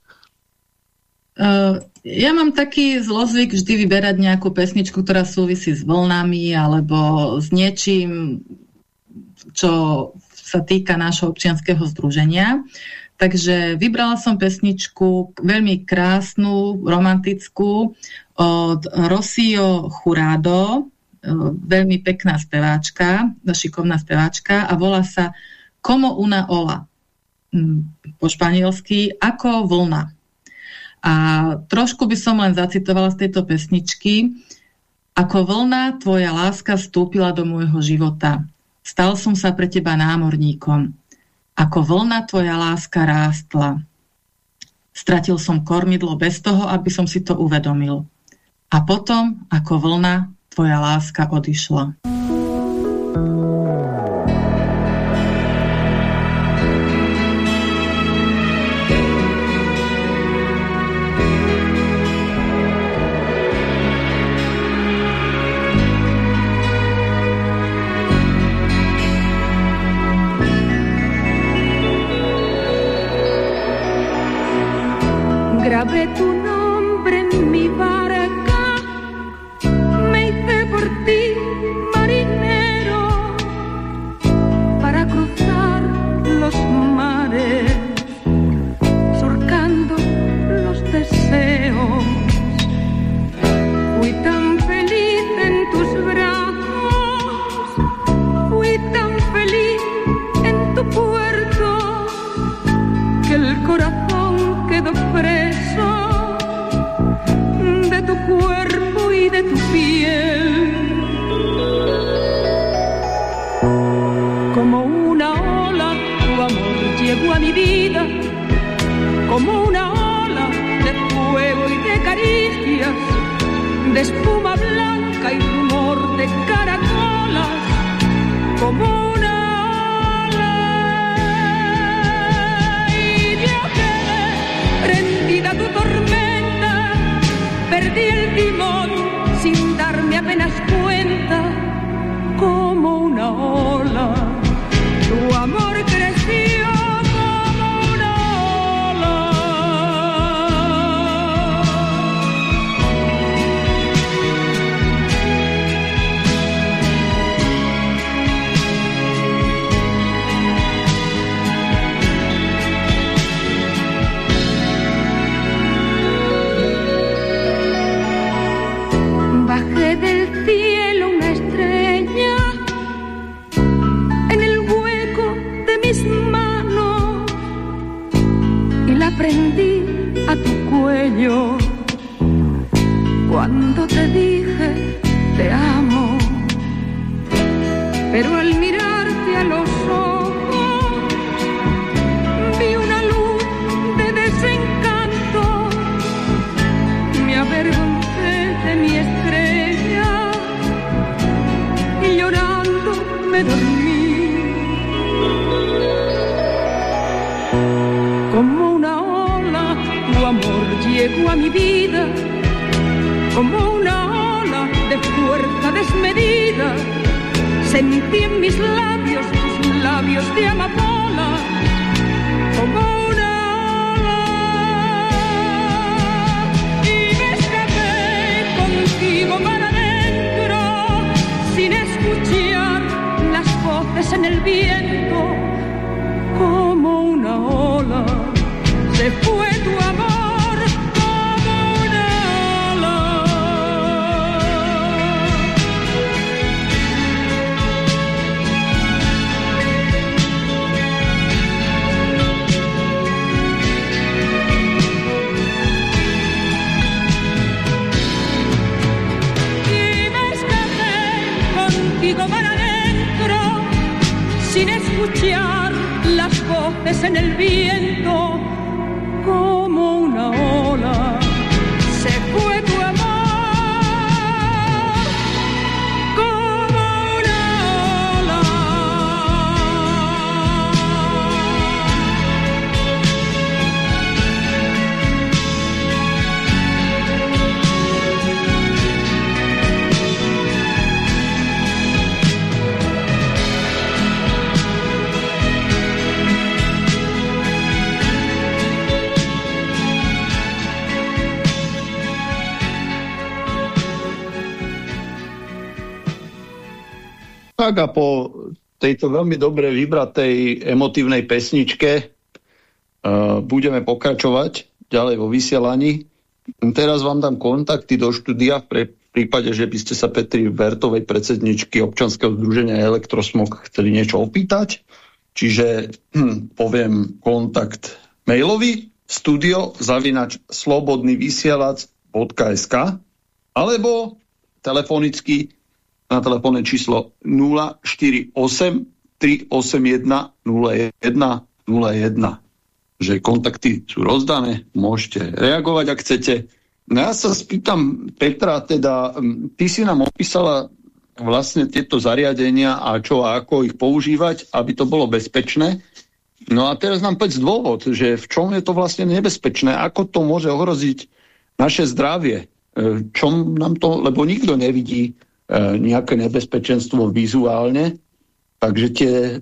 Uh, ja mám taký zlozvyk vždy vyberať nejakú pesničku, ktorá súvisí s vlnami alebo s niečím, čo sa týka nášho občianského združenia. Takže vybrala som pesničku veľmi krásnu, romantickú od Rosio Jurado, veľmi pekná speváčka, šikovná speváčka a volá sa Como una ola hm, po španielsky ako vlna. A trošku by som len zacitovala z tejto pesničky. Ako vlna tvoja láska vstúpila do môjho života. Stal som sa pre teba námorníkom. Ako vlna tvoja láska rástla. Stratil som kormidlo bez toho, aby som si to uvedomil. A potom, ako vlna, tvoja láska odišla. Fui tan de espuma blanca y rumor de caracolas, como una ola. Y yo quedé prendida a tu tormenta, perdí el timón sin darme apenas cuenta, como una ola. Tu amor creció cuello cuando te dije te amo. Pero al mirarte a los ojos vi una luz de desencanto me avergoncé de mi estrella y llorando me dormí. Sentí en mis labios tus labios de amapola, como una ola. Y me escapé contigo mar adentro, sin escuchar las voces en el viento, A po tejto veľmi dobre vybratej emotívnej pesničke uh, budeme pokračovať ďalej vo vysielaní. Teraz vám dám kontakty do štúdia v prípade, že by ste sa Petri Vertovej, predsedničky občanského združenia Elektrosmog chceli niečo opýtať. Čiže hm, poviem kontakt mailový studio zavinač slobodnyvysielac.sk alebo telefonicky na telefónne číslo 048 381 01 01. Že kontakty sú rozdané, môžete reagovať, ak chcete. No ja sa spýtam Petra, teda ty si nám opísala vlastne tieto zariadenia a čo a ako ich používať, aby to bolo bezpečné. No a teraz nám povedz dôvod, že v čom je to vlastne nebezpečné, ako to môže ohroziť naše zdravie, e, čom nám to, lebo nikto nevidí nejaké nebezpečenstvo vizuálne, takže tie e,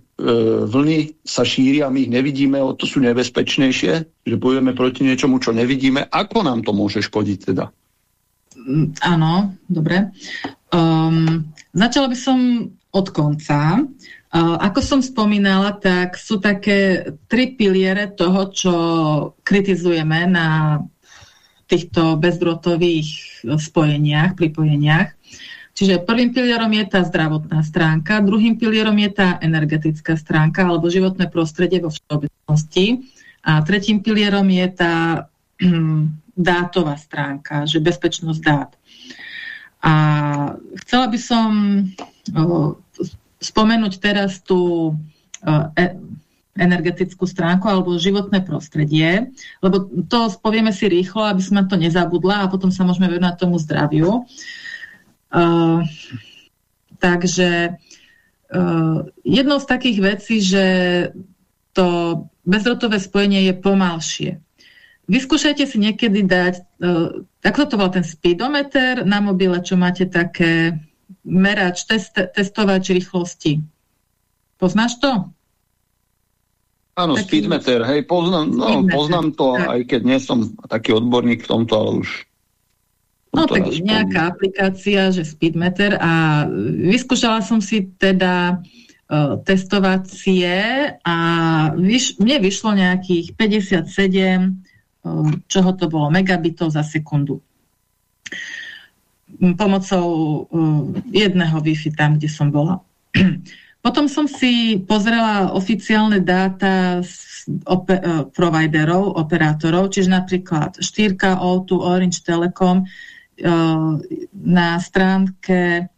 vlny sa šíria, my ich nevidíme, o to sú nebezpečnejšie, že bojujeme proti niečomu, čo nevidíme. Ako nám to môže škodiť teda? Mm, Áno, dobre. Um, začala by som od konca. Uh, ako som spomínala, tak sú také tri piliere toho, čo kritizujeme na týchto bezdrotových spojeniach, pripojeniach. Čiže prvým pilierom je tá zdravotná stránka, druhým pilierom je tá energetická stránka alebo životné prostredie vo všeobecnosti a tretím pilierom je tá dátová stránka, že bezpečnosť dát. A chcela by som spomenúť teraz tú e, energetickú stránku alebo životné prostredie, lebo to povieme si rýchlo, aby sme to nezabudla a potom sa môžeme venovať tomu zdraviu. Uh, takže uh, jednou z takých vecí, že to bezdrotové spojenie je pomalšie. Vyskúšajte si niekedy dať, uh, ako to bol ten speedometer na mobile, čo máte také merač, test, testovač rýchlosti. Poznáš to? Áno, taký... speedmeter, hej, poznám, no, speedmeter, poznám to, tak. aj keď nie som taký odborník v tomto, ale už... No tak aspoň... nejaká aplikácia, že speedmeter a vyskúšala som si teda uh, testovacie a vyš, mne vyšlo nejakých 57, uh, čoho to bolo, megabitov za sekundu pomocou uh, jedného Wi-Fi tam, kde som bola. Potom som si pozrela oficiálne dáta z ope providerov, operátorov, čiže napríklad 4 O2, Orange Telecom uh, na stránke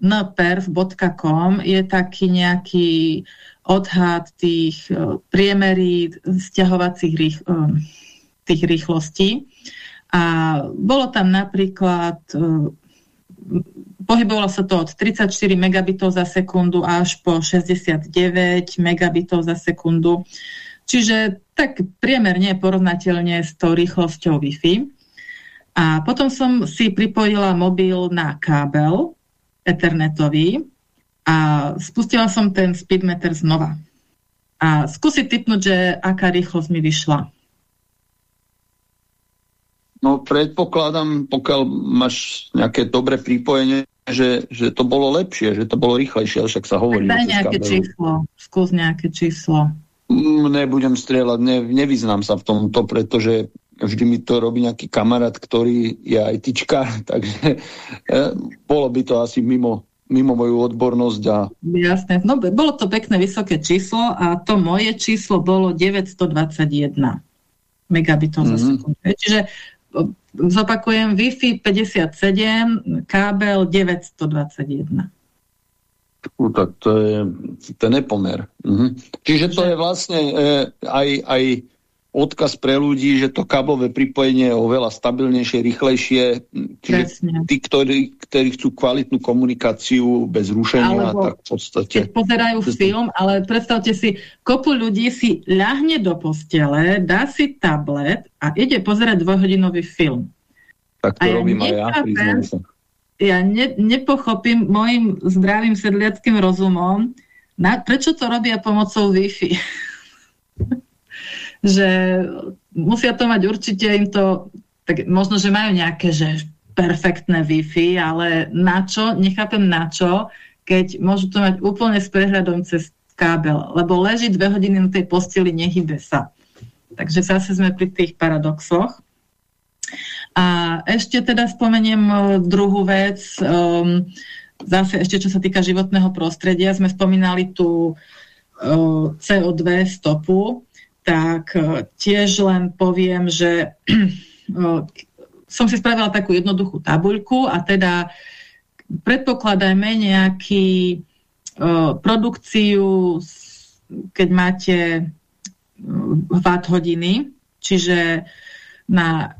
nperf.com je taký nejaký odhad tých priemerí stiahovacích rých, tých rýchlostí. A bolo tam napríklad pohybovalo sa to od 34 megabitov za sekundu až po 69 megabitov za sekundu. Čiže tak priemerne porovnateľne s tou rýchlosťou Wi-Fi. A potom som si pripojila mobil na kábel ethernetový a spustila som ten speedmeter znova. A skúsi typnúť, že aká rýchlosť mi vyšla. No predpokladám, pokiaľ máš nejaké dobré prípojenie, že, že to bolo lepšie, že to bolo rýchlejšie, však sa hovorí. daj nejaké číslo, skús nejaké číslo. Mm, nebudem strieľať, ne, nevyznám sa v tomto, pretože vždy mi to robí nejaký kamarát, ktorý je aj tyčka, takže e, bolo by to asi mimo, mimo moju odbornosť. A... Jasné, no bolo to pekné vysoké číslo a to moje číslo bolo 921 megabitov mm -hmm. za sekundu. Čiže zopakujem, Wi-Fi 57, kábel 921. U, tak to je, je nepomer. Mhm. Čiže to je vlastne e, aj, aj odkaz pre ľudí, že to káblové pripojenie je oveľa stabilnejšie, rýchlejšie. Čiže tí, ktorí, ktorí chcú kvalitnú komunikáciu bez rušenia, Alebo tak v podstate... Keď pozerajú film, ale predstavte si, kopu ľudí si ľahne do postele, dá si tablet a ide pozerať dvojhodinový film. Tak to a robím aj ja, priznám sa. Ja ne, nepochopím môjim zdravým sedliackým rozumom, na, prečo to robia pomocou Wi-Fi. že musia to mať určite im to, tak možno, že majú nejaké, že perfektné Wi-Fi, ale na čo, nechápem na čo, keď môžu to mať úplne s prehľadom cez kábel, lebo leží dve hodiny na tej posteli, nehybe sa. Takže zase sme pri tých paradoxoch. A ešte teda spomeniem e, druhú vec, um, zase ešte čo sa týka životného prostredia, sme spomínali tú uh, CO2 stopu, tak e, tiež len poviem, že e, som si spravila takú jednoduchú tabuľku a teda predpokladajme nejaký e, produkciu, keď máte watt hodiny, čiže na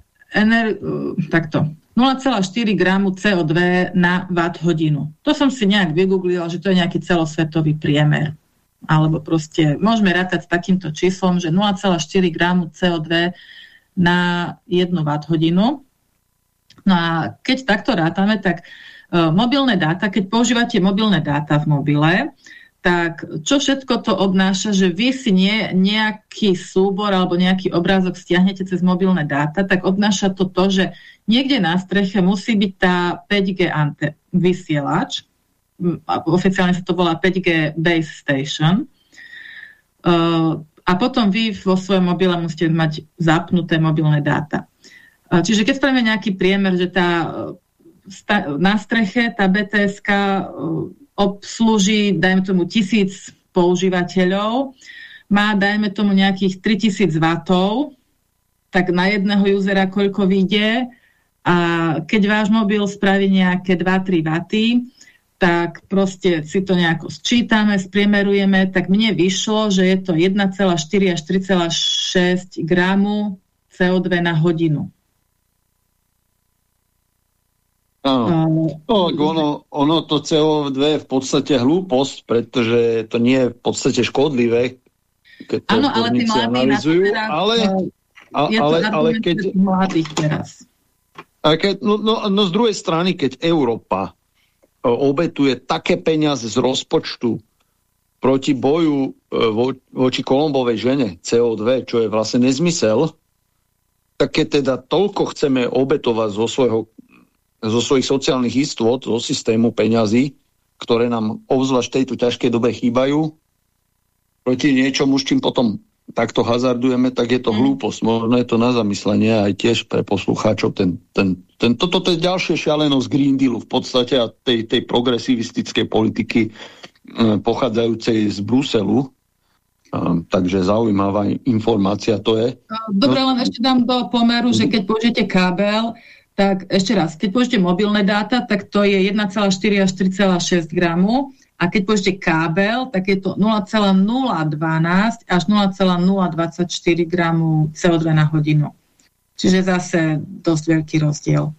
takto 0,4 gramu CO2 na watt hodinu. To som si nejak vygooglila, že to je nejaký celosvetový priemer alebo proste môžeme rátať s takýmto číslom, že 0,4 gramu CO2 na 1 hodinu. No a keď takto rátame, tak uh, mobilné dáta, keď používate mobilné dáta v mobile, tak čo všetko to obnáša, že vy si nie, nejaký súbor alebo nejaký obrázok stiahnete cez mobilné dáta, tak obnáša to to, že niekde na streche musí byť tá 5G vysielač, oficiálne sa to volá 5G Base Station. Uh, a potom vy vo svojom mobile musíte mať zapnuté mobilné dáta. Uh, čiže keď spravíme nejaký priemer, že tá na streche tá bts uh, obslúži, dajme tomu, tisíc používateľov, má, dajme tomu, nejakých 3000 W, tak na jedného usera koľko vyjde a keď váš mobil spraví nejaké 2-3 W, tak proste si to nejako sčítame, spriemerujeme, tak mne vyšlo, že je to 1,4 až 3,6 gramu CO2 na hodinu. Áno. No, ono, ono to CO2 je v podstate hlúposť, pretože to nie je v podstate škodlivé, keď to Áno, ale tí to teraz, ale, je ale, to ale keď, mladých teraz. A keď, no, no, no z druhej strany, keď Európa obetuje také peniaze z rozpočtu proti boju e, vo, voči Kolombovej žene CO2, čo je vlastne nezmysel, tak keď teda toľko chceme obetovať zo svojho zo svojich sociálnych istôt, zo systému peňazí, ktoré nám obzvlášť v tejto ťažkej dobe chýbajú, proti niečomu, s čím potom takto hazardujeme, tak je to mm. hlúposť. Možno je to na zamyslenie aj tiež pre poslucháčov. Ten, ten, ten, toto to je ďalšie šialenosť Green Dealu v podstate a tej, tej progresivistickej politiky e, pochádzajúcej z Bruselu. E, takže zaujímavá informácia to je. Dobre, len ešte dám do pomeru, že keď použijete kábel, tak ešte raz, keď použijete mobilné dáta, tak to je 1,4 až 3,6 gramu a keď použijete kábel, tak je to 0,012 až 0,024 gramu CO2 na hodinu. Čiže zase dosť veľký rozdiel.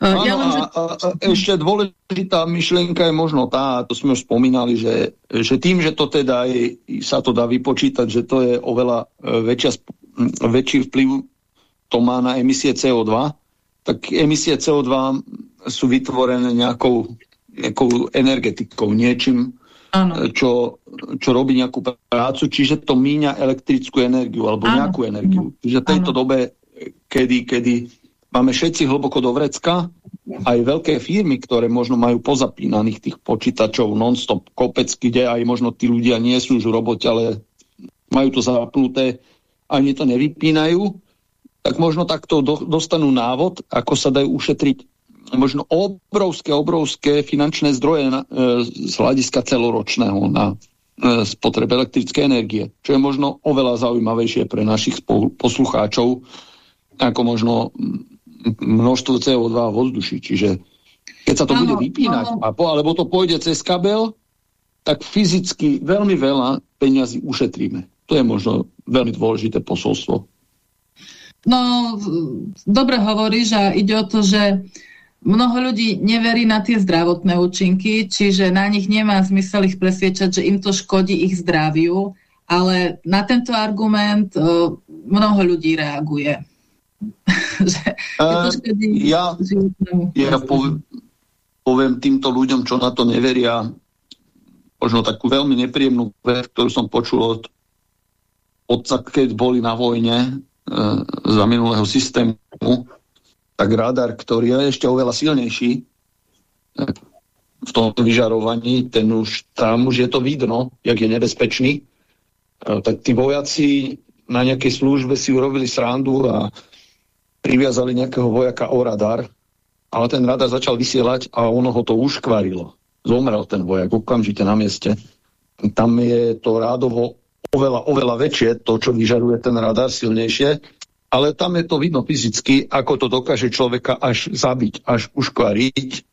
Áno, ja len, že... a, a, ešte dôležitá myšlienka je možno tá, to sme už spomínali, že, že tým, že to teda je, sa to dá vypočítať, že to je oveľa e, väčšia, väčší vplyv to má na emisie CO2, tak emisie CO2 sú vytvorené nejakou, nejakou energetikou, niečím, ano. čo, čo robí nejakú prácu, čiže to míňa elektrickú energiu alebo ano. nejakú energiu. Čiže v tejto ano. dobe, kedy, kedy máme všetci hlboko do vrecka, aj veľké firmy, ktoré možno majú pozapínaných tých počítačov non-stop kopec, kde aj možno tí ľudia nie sú už v robote, ale majú to zapnuté, ani to nevypínajú, tak možno takto do, dostanú návod, ako sa dajú ušetriť možno obrovské, obrovské finančné zdroje na, e, z hľadiska celoročného na e, spotrebe elektrickej energie, čo je možno oveľa zaujímavejšie pre našich poslucháčov ako možno množstvo CO2 v vzduši. Čiže keď sa to ano, bude vypínať, po, alebo to pôjde cez kabel, tak fyzicky veľmi veľa peňazí ušetríme. To je možno veľmi dôležité posolstvo. No, dobre hovoríš a ide o to, že mnoho ľudí neverí na tie zdravotné účinky, čiže na nich nemá zmysel ich presviečať, že im to škodí ich zdraviu, ale na tento argument uh, mnoho ľudí reaguje. že uh, ja ja poviem, poviem týmto ľuďom, čo na to neveria, možno takú veľmi nepríjemnú vec, ktorú som počul od otca, keď boli na vojne, E, za minulého systému, tak radar, ktorý je ešte oveľa silnejší e, v tom vyžarovaní, ten už, tam už je to vidno, jak je nebezpečný, e, tak tí vojaci na nejakej službe si urobili srandu a priviazali nejakého vojaka o radar, ale ten radar začal vysielať a ono ho to uškvarilo. Zomrel ten vojak okamžite na mieste. Tam je to rádovo oveľa, oveľa väčšie, to, čo vyžaruje ten radar silnejšie, ale tam je to vidno fyzicky, ako to dokáže človeka až zabiť, až uškvariť.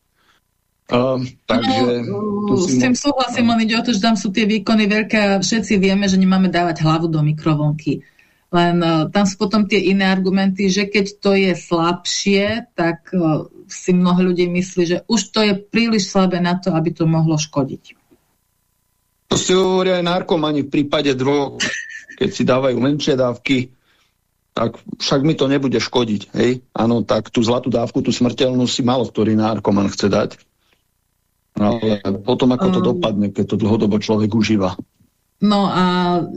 Uh, takže... No, s tým súhlasím, len ide o to, že tam sú tie výkony veľké a všetci vieme, že nemáme dávať hlavu do mikrovlnky. Len uh, tam sú potom tie iné argumenty, že keď to je slabšie, tak uh, si mnoho ľudí myslí, že už to je príliš slabé na to, aby to mohlo škodiť. To si hovoria aj narkomani v prípade drog, keď si dávajú menšie dávky, tak však mi to nebude škodiť. Hej? Áno, tak tú zlatú dávku, tú smrteľnú si malo ktorý narkoman chce dať. Ale potom ako to dopadne, keď to dlhodobo človek užíva. No a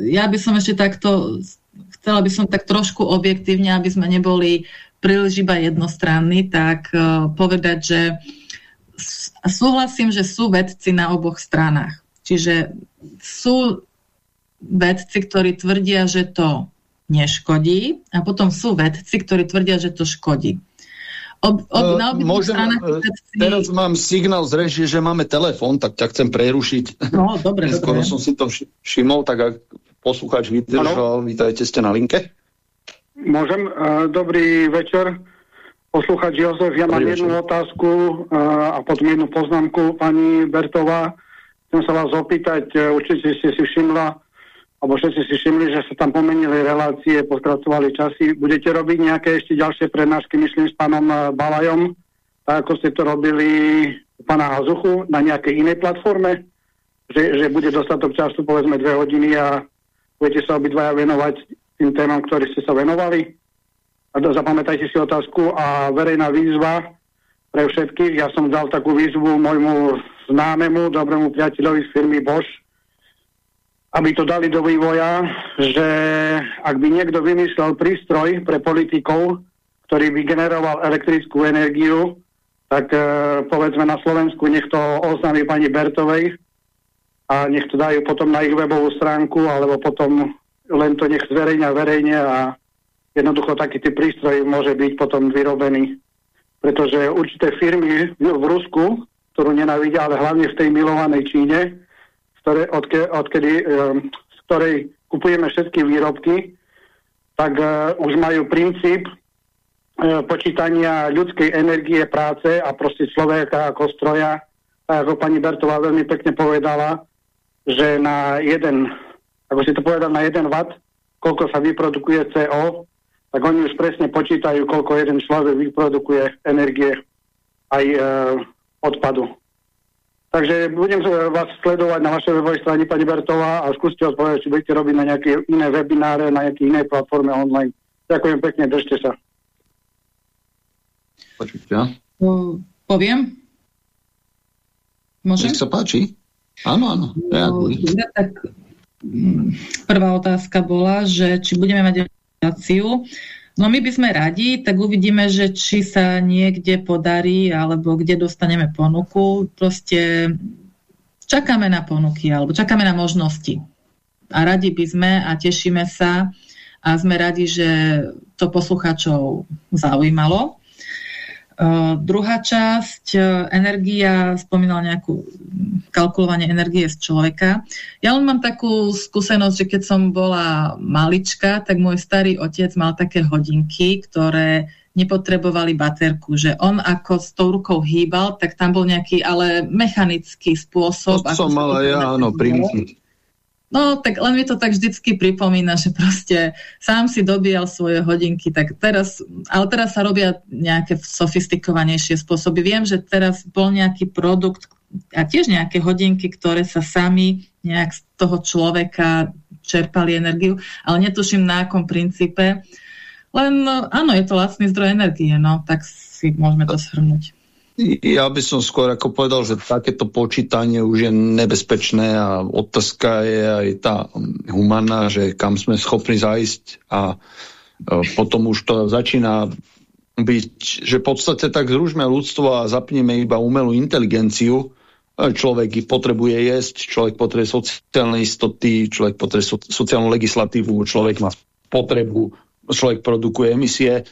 ja by som ešte takto, chcela by som tak trošku objektívne, aby sme neboli príliš iba jednostranní, tak uh, povedať, že súhlasím, že sú vedci na oboch stranách. Čiže sú vedci, ktorí tvrdia, že to neškodí a potom sú vedci, ktorí tvrdia, že to škodí. Ob, ob, na Môžem, e, vedci... Teraz mám signál z režie, že máme telefón, tak ťa chcem prerušiť. No, dobre, Skoro dobre. som si to všimol, tak ak poslucháč vydržal, vítajte, ste na linke. Môžem, uh, dobrý večer. Posluchač Jozef, ja mám jednu otázku a potom jednu poznámku. Pani Bertová, chcem sa vás opýtať, určite ste si všimla, alebo všetci si všimli, že sa tam pomenili relácie, poskracovali časy. Budete robiť nejaké ešte ďalšie prednášky, myslím, s pánom e, Balajom, tak ako ste to robili u pána Hazuchu, na nejakej inej platforme? Že, že bude dostatok času, povedzme dve hodiny a budete sa obidvaja venovať tým témam, ktorý ste sa venovali? A zapamätajte si otázku a verejná výzva pre všetkých. Ja som dal takú výzvu môjmu známemu, dobrému priateľovi z firmy Bosch, aby to dali do vývoja, že ak by niekto vymyslel prístroj pre politikov, ktorý by generoval elektrickú energiu, tak e, povedzme na Slovensku nech to oznámi pani Bertovej a nech to dajú potom na ich webovú stránku, alebo potom len to nech zverejňa verejne a jednoducho taký typ prístroj môže byť potom vyrobený. Pretože určité firmy v Rusku, ktorú nenávidia, ale hlavne v tej milovanej Číne, ktoré, odke, odkedy, um, z ktorej kupujeme všetky výrobky, tak uh, už majú princíp uh, počítania ľudskej energie, práce a proste človeka ako stroja. A ako pani Bertová veľmi pekne povedala, že na jeden, ako si to povedal, na jeden watt, koľko sa vyprodukuje CO, tak oni už presne počítajú, koľko jeden človek vyprodukuje energie aj e, odpadu. Takže budem vás sledovať na vašej webovej strane, pani Bertová, a skúste odpovedať, či budete robiť na nejaké iné webináre, na nejaké iné platforme online. Ďakujem pekne, držte sa. Počujte, ja? poviem? Môžem? Nech sa páči. Áno, áno. No, tak mm, prvá otázka bola, že či budeme mať organizáciu. No my by sme radi, tak uvidíme, že či sa niekde podarí, alebo kde dostaneme ponuku. Proste čakáme na ponuky, alebo čakáme na možnosti. A radi by sme a tešíme sa a sme radi, že to poslucháčov zaujímalo. Uh, druhá časť, uh, energia, spomínala nejakú kalkulovanie energie z človeka. Ja len mám takú skúsenosť, že keď som bola malička, tak môj starý otec mal také hodinky, ktoré nepotrebovali baterku, že on ako s tou rukou hýbal, tak tam bol nejaký ale mechanický spôsob. To som mala ja, áno, princíp. No, tak len mi to tak vždycky pripomína, že proste sám si dobíjal svoje hodinky, tak teraz, ale teraz sa robia nejaké sofistikovanejšie spôsoby. Viem, že teraz bol nejaký produkt a tiež nejaké hodinky, ktoré sa sami nejak z toho človeka čerpali energiu, ale netuším na akom princípe. Len áno, je to lacný zdroj energie, no, tak si môžeme to shrnúť. Ja by som skôr ako povedal, že takéto počítanie už je nebezpečné a otázka je aj tá humanná, že kam sme schopní zajsť a e, potom už to začína byť, že v podstate tak zružme ľudstvo a zapneme iba umelú inteligenciu. E, človek potrebuje jesť, človek potrebuje sociálne istoty, človek potrebuje so, sociálnu legislatívu, človek má potrebu, človek produkuje emisie.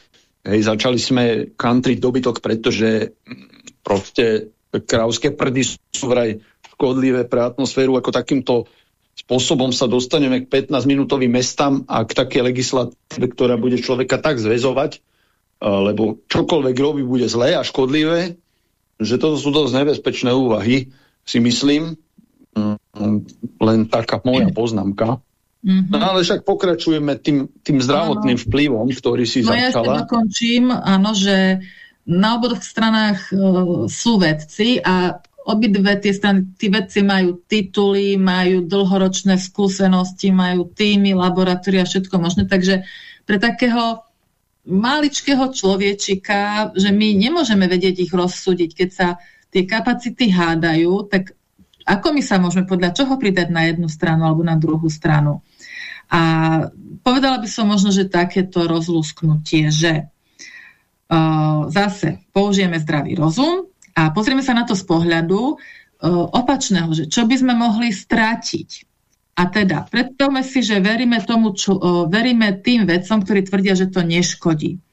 Hej, začali sme country dobytok, pretože proste krávské prdy sú vraj škodlivé pre atmosféru, ako takýmto spôsobom sa dostaneme k 15-minútovým mestám a k takej legislatíve, ktorá bude človeka tak zväzovať, lebo čokoľvek robí, bude zlé a škodlivé, že toto sú dosť nebezpečné úvahy, si myslím. Mm, len taká moja poznámka. Mm -hmm. No ale však pokračujeme tým, tým zdravotným ano. vplyvom, ktorý si no, začala. No ja dokončím, áno, že na oboch stranách uh, sú vedci a obidve tie strany, tí vedci majú tituly, majú dlhoročné skúsenosti, majú týmy, laboratória, všetko možné, takže pre takého maličkého človečika, že my nemôžeme vedieť ich rozsúdiť, keď sa tie kapacity hádajú, tak ako my sa môžeme podľa čoho pridať na jednu stranu alebo na druhú stranu? A povedala by som možno, že takéto rozlúsknutie, že zase použijeme zdravý rozum a pozrieme sa na to z pohľadu opačného, že čo by sme mohli strátiť. A teda, predstavme si, že veríme, tomu, čo, veríme tým vedcom, ktorí tvrdia, že to neškodí.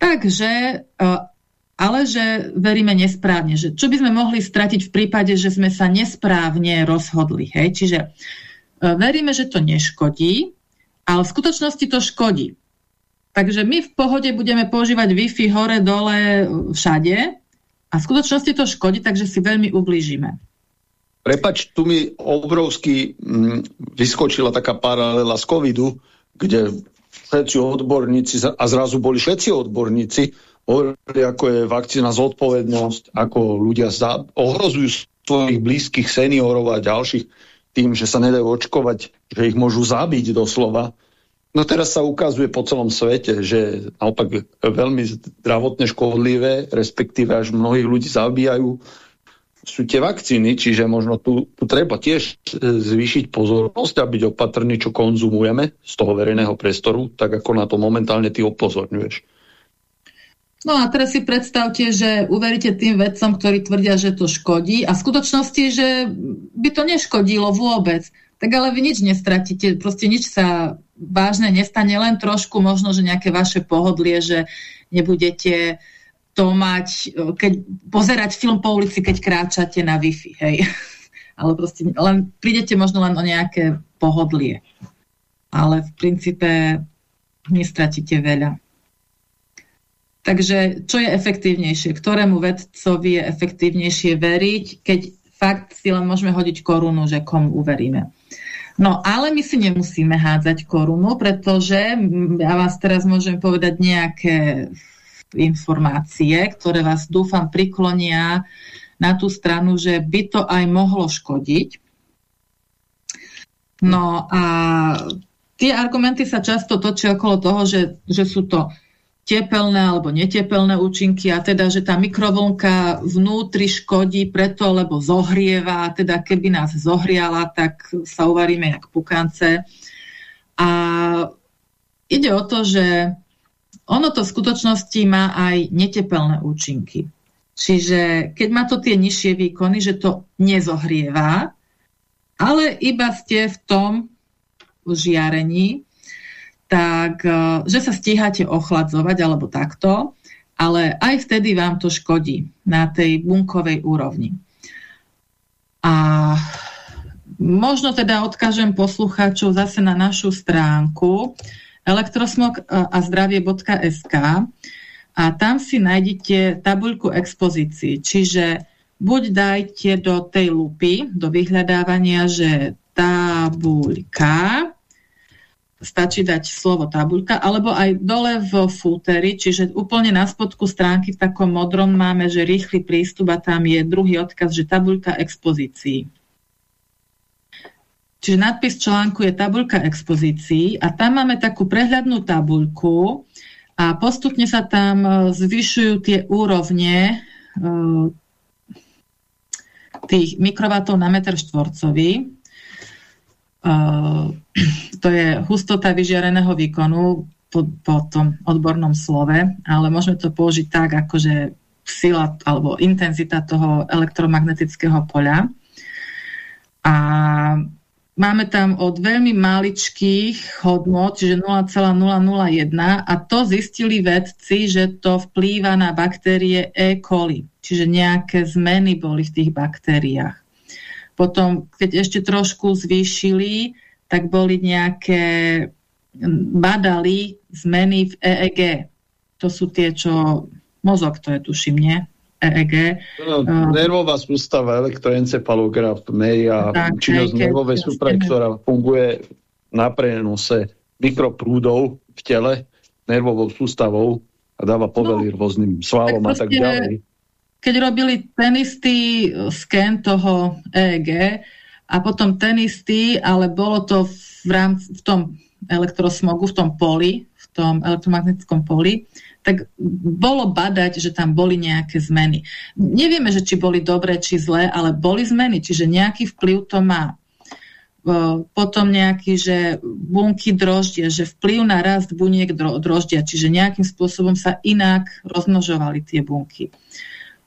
Takže, ale že veríme nesprávne. Že čo by sme mohli stratiť v prípade, že sme sa nesprávne rozhodli. Hej? Čiže veríme, že to neškodí, ale v skutočnosti to škodí. Takže my v pohode budeme používať Wi-Fi hore, dole, všade a v skutočnosti to škodí, takže si veľmi ublížime. Prepač, tu mi obrovsky mm, vyskočila taká paralela z covidu, kde všetci odborníci a zrazu boli všetci odborníci, hovorili, ako je vakcína zodpovednosť, ako ľudia za, ohrozujú svojich blízkych seniorov a ďalších tým, že sa nedajú očkovať, že ich môžu zabiť doslova. No teraz sa ukazuje po celom svete, že naopak veľmi zdravotne škodlivé, respektíve až mnohých ľudí zabíjajú, sú tie vakcíny, čiže možno tu, tu treba tiež zvýšiť pozornosť a byť opatrný, čo konzumujeme z toho verejného priestoru, tak ako na to momentálne ty upozorňuješ. No a teraz si predstavte, že uveríte tým vedcom, ktorí tvrdia, že to škodí a v skutočnosti, že by to neškodilo vôbec tak ale vy nič nestratíte, proste nič sa vážne nestane, len trošku možno, že nejaké vaše pohodlie, že nebudete to mať, keď pozerať film po ulici, keď kráčate na Wi-Fi, hej. Ale proste len, prídete možno len o nejaké pohodlie. Ale v princípe nestratíte veľa. Takže čo je efektívnejšie? Ktorému vedcovi je efektívnejšie veriť, keď fakt si len môžeme hodiť korunu, že komu uveríme. No ale my si nemusíme hádzať korunu, pretože ja vás teraz môžem povedať nejaké informácie, ktoré vás dúfam priklonia na tú stranu, že by to aj mohlo škodiť. No a tie argumenty sa často točia okolo toho, že, že sú to tepelné alebo netepelné účinky a teda, že tá mikrovlnka vnútri škodí preto, lebo zohrieva, teda keby nás zohriala, tak sa uvaríme jak pukance. A ide o to, že ono to v skutočnosti má aj netepelné účinky. Čiže keď má to tie nižšie výkony, že to nezohrieva, ale iba ste v tom žiarení, tak e, že sa stíhate ochladzovať alebo takto, ale aj vtedy vám to škodí na tej bunkovej úrovni. A možno teda odkážem poslucháčov zase na našu stránku elektrosmog a zdravie.sk a tam si nájdete tabuľku expozícií, čiže buď dajte do tej lupy, do vyhľadávania, že tabuľka stačí dať slovo tabuľka, alebo aj dole v fúteri, čiže úplne na spodku stránky v takom modrom máme, že rýchly prístup a tam je druhý odkaz, že tabuľka expozícií. Čiže nadpis článku je tabuľka expozícií a tam máme takú prehľadnú tabuľku a postupne sa tam e, zvyšujú tie úrovne e, tých mikrovatov na meter štvorcový to je hustota vyžiareného výkonu po, po tom odbornom slove, ale môžeme to použiť tak, akože sila alebo intenzita toho elektromagnetického poľa. A máme tam od veľmi maličkých hodnot, čiže 0,001 a to zistili vedci, že to vplýva na baktérie E. coli, čiže nejaké zmeny boli v tých baktériách. Potom, keď ešte trošku zvýšili, tak boli nejaké, badali zmeny v EEG. To sú tie, čo mozog, to je tuším, nie? EEG. No, nervová sústava, elektroencefalograf, MEI a tak, činnosť nervovej súpravy, ktorá funguje na prenose mikroprúdov v tele nervovou sústavou a dáva povely no, rôznym svalom a tak ďalej keď robili ten istý e, sken toho EEG a potom ten istý, ale bolo to v, rámci, v tom elektrosmogu, v tom poli, v tom elektromagnetickom poli, tak bolo badať, že tam boli nejaké zmeny. Nevieme, že či boli dobré, či zlé, ale boli zmeny, čiže nejaký vplyv to má. E, potom nejaký, že bunky droždia, že vplyv na rast buniek droždia, čiže nejakým spôsobom sa inak rozmnožovali tie bunky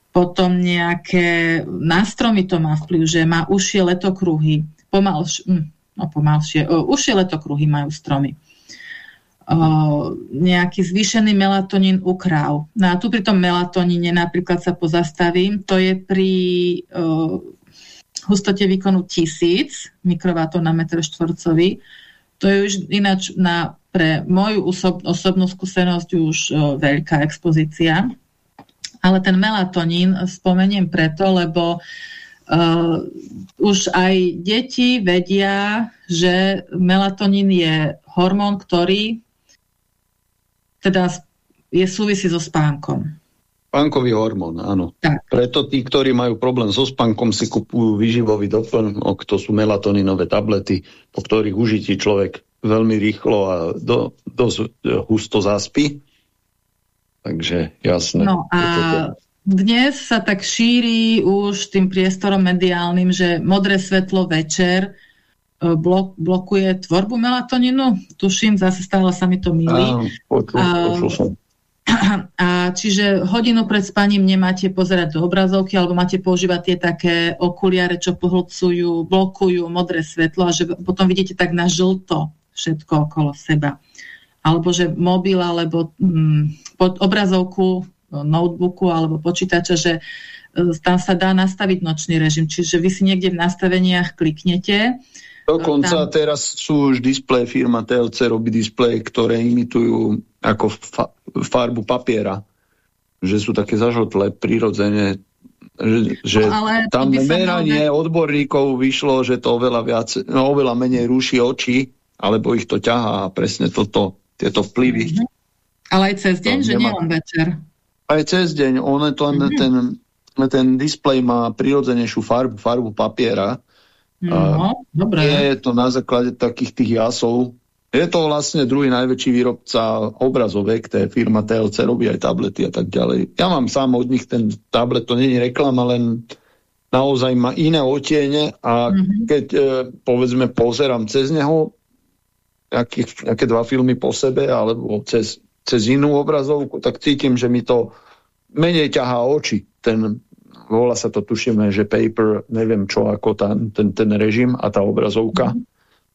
potom nejaké nástromy to má vplyv, že má užšie letokruhy, pomalš, hm, no pomalšie, užšie letokruhy majú stromy. Uh, nejaký zvýšený melatonín u kráv. No a tu pri tom melatoníne napríklad sa pozastavím, to je pri uh, hustote výkonu 1000 mikrovatov na metr štvorcový. To je už ináč na pre moju osobnú skúsenosť už o, veľká expozícia. Ale ten melatonín spomeniem preto, lebo Uh, už aj deti vedia, že melatonín je hormón, ktorý teda je súvisí so spánkom. Spánkový hormón, áno. Tak. Preto tí, ktorí majú problém so spánkom, si kupujú výživový doplnok, to sú melatoninové tablety, po ktorých užití človek veľmi rýchlo a do, dosť husto zaspí. Takže jasné. No a dnes sa tak šíri už tým priestorom mediálnym, že modré svetlo večer e, blok, blokuje tvorbu melatoninu. Tuším, zase stále sa mi to milí. A čiže hodinu pred spaním nemáte pozerať do obrazovky alebo máte používať tie také okuliare, čo pohlcujú, blokujú modré svetlo a že potom vidíte tak na žlto všetko okolo seba. Alebo že mobil alebo mm, pod obrazovku notebooku alebo počítača, že e, tam sa dá nastaviť nočný režim. Čiže vy si niekde v nastaveniach kliknete. Dokonca tam... teraz sú už displeje, firma TLC robí displeje, ktoré imitujú ako fa farbu papiera. Že sú také zažotlé, prirodzene. Že, že no, tam meranie mal... odborníkov vyšlo, že to oveľa, viac, no, oveľa menej ruší oči, alebo ich to ťahá a presne toto, tieto vplyvy. Mm -hmm. Ale aj cez deň, že nemá... nielen večer aj cez deň. On je to, mm -hmm. ten, ten displej má prirodzenejšiu farbu, farbu papiera. No, dobre. Je to na základe takých tých jasov. Je to vlastne druhý najväčší výrobca obrazovek, to je firma TLC, robí aj tablety a tak ďalej. Ja mám sám od nich ten tablet, to nie je reklama, len naozaj má iné otiene a mm -hmm. keď e, povedzme pozerám cez neho nejaké, nejaké dva filmy po sebe alebo cez cez inú obrazovku, tak cítim, že mi to menej ťahá oči. Ten, volá sa to, tušíme, že paper, neviem čo, ako tá, ten, ten režim a tá obrazovka. Mm.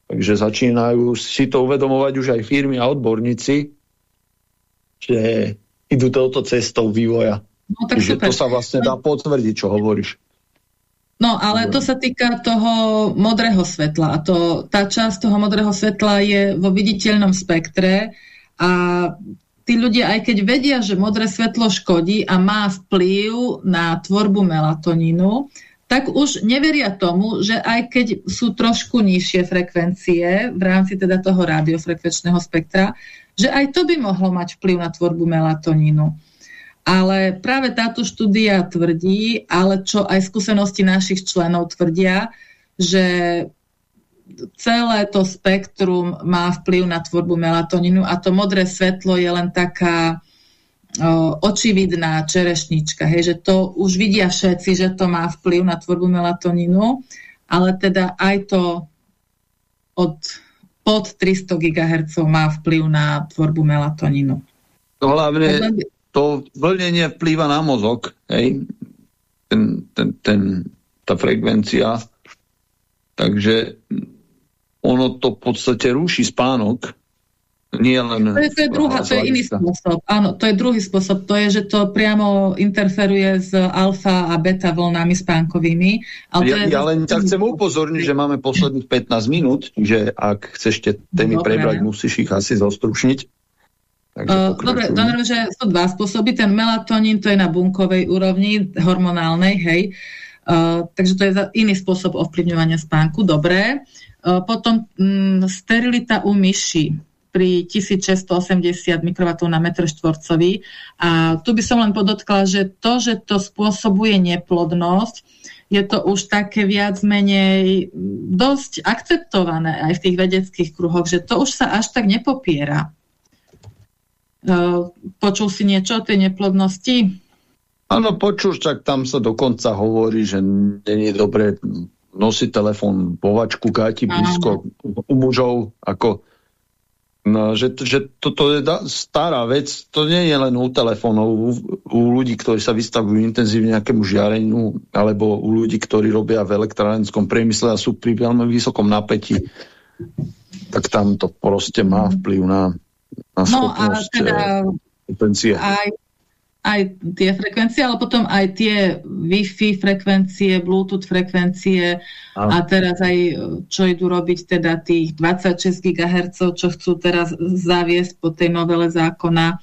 Takže začínajú si to uvedomovať už aj firmy a odborníci, že idú touto cestou vývoja. No, tak že super. to sa vlastne dá potvrdiť, čo hovoríš. No, ale to sa týka toho modrého svetla. A to, tá časť toho modrého svetla je vo viditeľnom spektre a tí ľudia, aj keď vedia, že modré svetlo škodí a má vplyv na tvorbu melatonínu, tak už neveria tomu, že aj keď sú trošku nižšie frekvencie v rámci teda toho radiofrekvenčného spektra, že aj to by mohlo mať vplyv na tvorbu melatonínu. Ale práve táto štúdia tvrdí, ale čo aj skúsenosti našich členov tvrdia, že celé to spektrum má vplyv na tvorbu melatonínu a to modré svetlo je len taká o, očividná čerešnička, hej, že to už vidia všetci, že to má vplyv na tvorbu melatonínu, ale teda aj to od pod 300 GHz má vplyv na tvorbu melatonínu. To hlavne to vlnenie vplýva na mozog, hej, ten, ten, ten, tá frekvencia, takže ono to v podstate ruší spánok, nie len... To je, to je, druhá, to je iný spôsob. Áno, to je druhý spôsob. To je, že to priamo interferuje s alfa a beta vlnami spánkovými. Ale ja, je... ja len ťa chcem upozorniť, že máme posledných 15 minút, že ak chceš témy dobre. prebrať, musíš ich asi zostručniť. Uh, dobre, dobre, že sú dva spôsoby. Ten melatonín, to je na bunkovej úrovni, hormonálnej, hej. Uh, takže to je iný spôsob ovplyvňovania spánku. Dobre. E, potom mm, sterilita u myši pri 1680 mikrovatov na metr štvorcový. A tu by som len podotkla, že to, že to spôsobuje neplodnosť, je to už také viac menej dosť akceptované aj v tých vedeckých kruhoch, že to už sa až tak nepopiera. E, počul si niečo o tej neplodnosti? Áno, počul, tak tam sa dokonca hovorí, že nie je dobré nosiť telefón povačku, káti blízko u mužov, ako No, že, že toto je stará vec, to nie je len u telefónov, u, u ľudí, ktorí sa vystavujú intenzívne nejakému žiareniu, alebo u ľudí, ktorí robia v elektrárenskom priemysle a sú pri veľmi vysokom napätí, tak tam to proste má vplyv na, na no a teda, potencie. Aj aj tie frekvencie, ale potom aj tie Wi-Fi frekvencie, Bluetooth frekvencie a. a teraz aj čo idú robiť teda tých 26 GHz, čo chcú teraz zaviesť po tej novele zákona.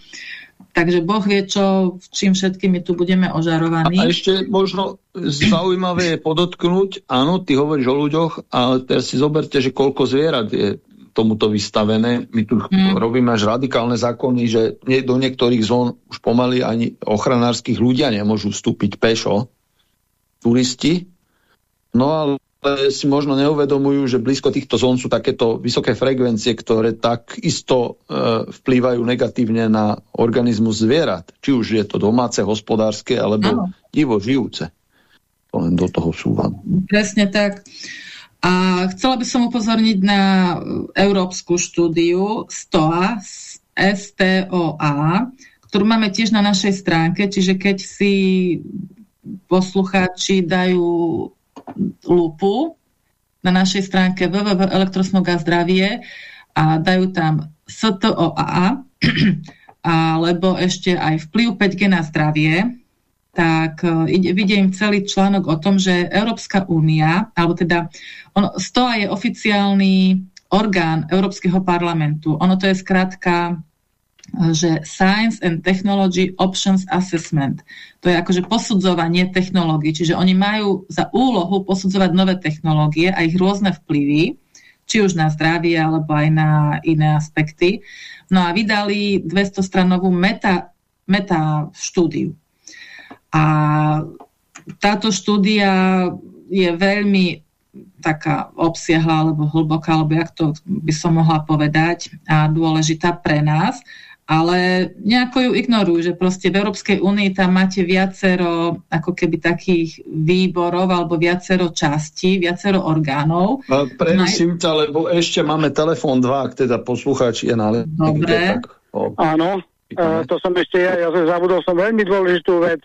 Takže Boh vie, čo, čím všetkými tu budeme ožarovaní. A, a ešte možno zaujímavé je podotknúť, áno, ty hovoríš o ľuďoch, ale teraz si zoberte, že koľko zvierat je tomuto vystavené. My tu mm. robíme až radikálne zákony, že do niektorých zón už pomaly ani ochranárskych ľudia nemôžu vstúpiť pešo, turisti. No ale si možno neuvedomujú, že blízko týchto zón sú takéto vysoké frekvencie, ktoré takisto e, vplývajú negatívne na organizmus zvierat. Či už je to domáce, hospodárske, alebo ano. divo žijúce. To len do toho súvam. Presne tak. A chcela by som upozorniť na európsku štúdiu STOA, STOA, ktorú máme tiež na našej stránke, čiže keď si poslucháči dajú lupu na našej stránke www.elektrosmoga.zdravie a dajú tam STOA, alebo ešte aj vplyv 5G na zdravie, tak e, vidím celý článok o tom, že Európska únia, alebo teda ono, STOA je oficiálny orgán Európskeho parlamentu. Ono to je skrátka, e, že Science and Technology Options Assessment. To je akože posudzovanie technológií, čiže oni majú za úlohu posudzovať nové technológie a ich rôzne vplyvy, či už na zdravie, alebo aj na iné aspekty. No a vydali 200-stranovú meta, meta štúdiu. A táto štúdia je veľmi taká obsiahla alebo hlboká, alebo jak to by som mohla povedať, a dôležitá pre nás, ale nejako ju ignorujú, že proste v Európskej únii tam máte viacero ako keby takých výborov alebo viacero častí, viacero orgánov. Prenosím ťa, lebo ešte máme telefón 2, ak teda poslucháč je na Dobre. Tak, Áno, uh, to som ešte ja, ja zabudol som veľmi dôležitú vec.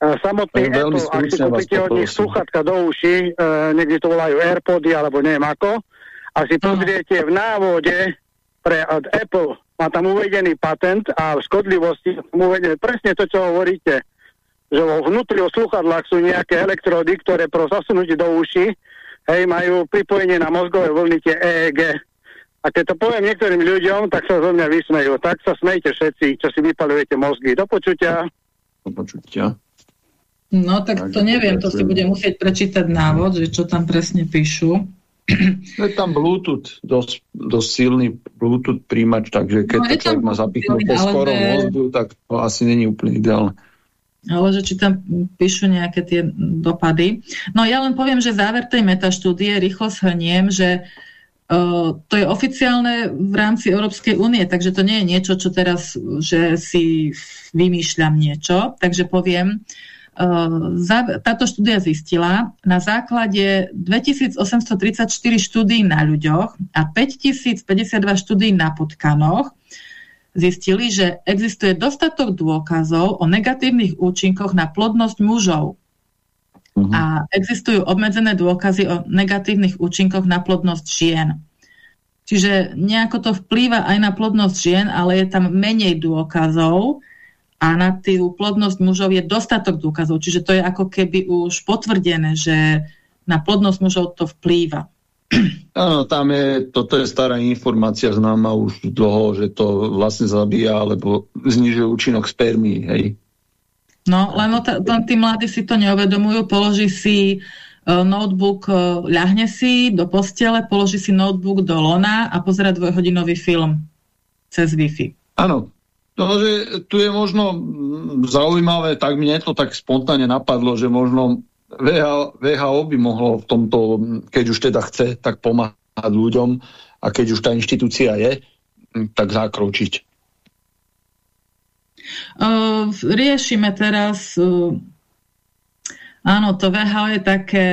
Samotný Apple, ak si kúpite od nich sluchatka do uši, e, niekde to volajú Airpody alebo neviem ako, a si pozriete v návode pre od Apple, má tam uvedený patent a v škodlivosti uvedené presne to, čo hovoríte, že vo vnútri o sluchadlách sú nejaké elektrody, ktoré pro zasunutie do uši hej, majú pripojenie na mozgové vlny tie EEG. A keď to poviem niektorým ľuďom, tak sa zo mňa vysmejú. Tak sa smejte všetci, čo si vypalujete mozgy. Do počutia. Do počutia. No tak, to neviem, to si budem musieť prečítať návod, že čo tam presne píšu. Je tam Bluetooth, dosť, dosť silný Bluetooth príjimač, takže keď no, to človek má zapichnuté skoro že... mozgu, tak to asi není úplne ideálne. Ale že či tam píšu nejaké tie dopady. No ja len poviem, že záver tej metaštúdie, rýchlo shrniem, že Uh, to je oficiálne v rámci Európskej únie, takže to nie je niečo, čo teraz, že si vymýšľam niečo. Takže poviem, táto štúdia zistila na základe 2834 štúdí na ľuďoch a 5052 štúdí na potkanoch zistili, že existuje dostatok dôkazov o negatívnych účinkoch na plodnosť mužov. Uh mhm. -huh. A existujú obmedzené dôkazy o negatívnych účinkoch na plodnosť žien. Čiže nejako to vplýva aj na plodnosť žien, ale je tam menej dôkazov, a na tú plodnosť mužov je dostatok dôkazov. Čiže to je ako keby už potvrdené, že na plodnosť mužov to vplýva. Áno, tam je, toto je stará informácia známa už dlho, že to vlastne zabíja alebo znižuje účinok spermí, hej. No, len tí mladí si to neuvedomujú, položí si uh, notebook, uh, ľahne si do postele, položí si notebook do lona a pozera dvojhodinový film cez Wi-Fi. Áno, No, že tu je možno zaujímavé, tak mne to tak spontánne napadlo, že možno VHO, by mohlo v tomto, keď už teda chce, tak pomáhať ľuďom a keď už tá inštitúcia je, tak zakročiť. Uh, riešime teraz uh, áno, to VHO je také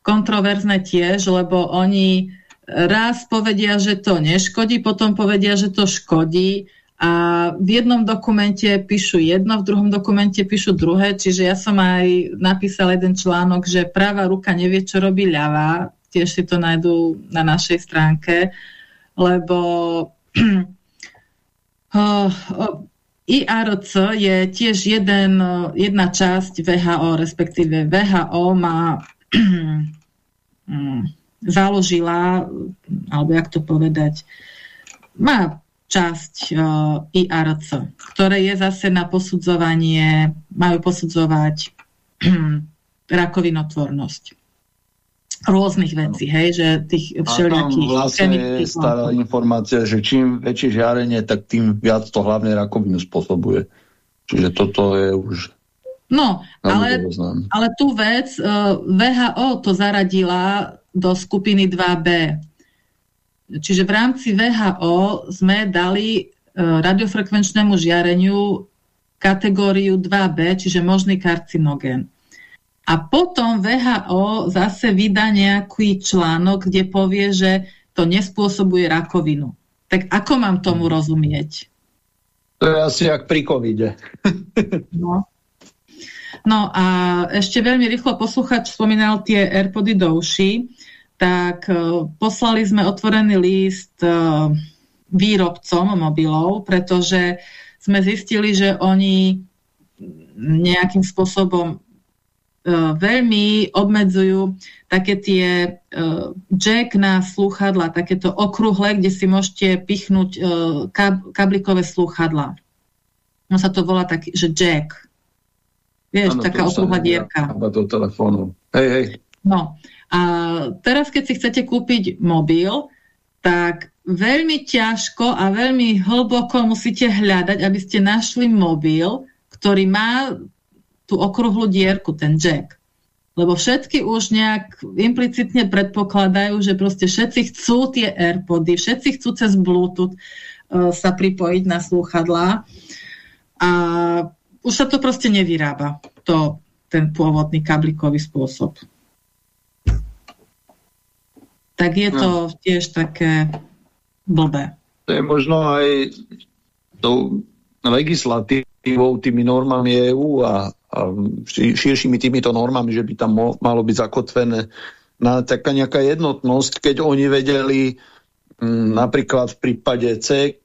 kontroverzne tiež, lebo oni raz povedia, že to neškodí, potom povedia, že to škodí a v jednom dokumente píšu jedno, v druhom dokumente píšu druhé, čiže ja som aj napísal jeden článok, že práva ruka nevie, čo robí ľavá, tiež si to nájdú na našej stránke, lebo IRC je tiež jeden, jedna časť VHO, respektíve VHO má mm, založila, alebo jak to povedať, má časť IRC, ktoré je zase na posudzovanie, majú posudzovať rakovinotvornosť rôznych vecí, hej, že tých všelijakých... A tam vlastne je stará informácia, že čím väčšie žiarenie, tak tým viac to hlavne rakovinu spôsobuje. Čiže toto je už... No, ale, ale tú vec uh, VHO to zaradila do skupiny 2B. Čiže v rámci VHO sme dali uh, radiofrekvenčnému žiareniu kategóriu 2B, čiže možný karcinogén. A potom VHO zase vydá nejaký článok, kde povie, že to nespôsobuje rakovinu. Tak ako mám tomu rozumieť? To je asi jak pri covide. no. no a ešte veľmi rýchlo posluchač spomínal tie Airpody do uši, tak uh, poslali sme otvorený list uh, výrobcom mobilov, pretože sme zistili, že oni nejakým spôsobom E, veľmi obmedzujú také tie jack na slúchadla, takéto okruhle, kde si môžete pichnúť kab kablikové slúchadla. No sa to volá tak, že jack. Vieš, ano, taká okrúhla dierka. do telefónu. Hej, hej. No, a teraz keď si chcete kúpiť mobil, tak veľmi ťažko a veľmi hlboko musíte hľadať, aby ste našli mobil, ktorý má tú okrúhlu dierku, ten jack. Lebo všetky už nejak implicitne predpokladajú, že proste všetci chcú tie Airpody, všetci chcú cez Bluetooth uh, sa pripojiť na slúchadlá a už sa to proste nevyrába, to, ten pôvodný kablikový spôsob. Tak je to no. tiež také blbé. To je možno aj tou legislatívou, tými normami EU a širšími týmito normami, že by tam malo byť zakotvené na taká nejaká jednotnosť, keď oni vedeli m, napríklad v prípade C,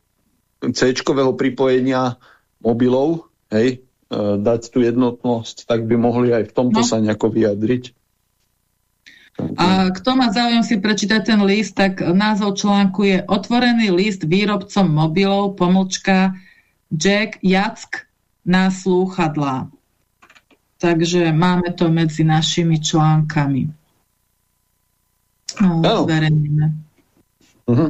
C-čkového pripojenia mobilov, hej, e, dať tú jednotnosť, tak by mohli aj v tomto no. sa nejako vyjadriť. A kto má záujem si prečítať ten list, tak názov článku je Otvorený list výrobcom mobilov, pomlčka Jack Jack na slúchadlá. Takže máme to medzi našimi článkami. No, uh -huh.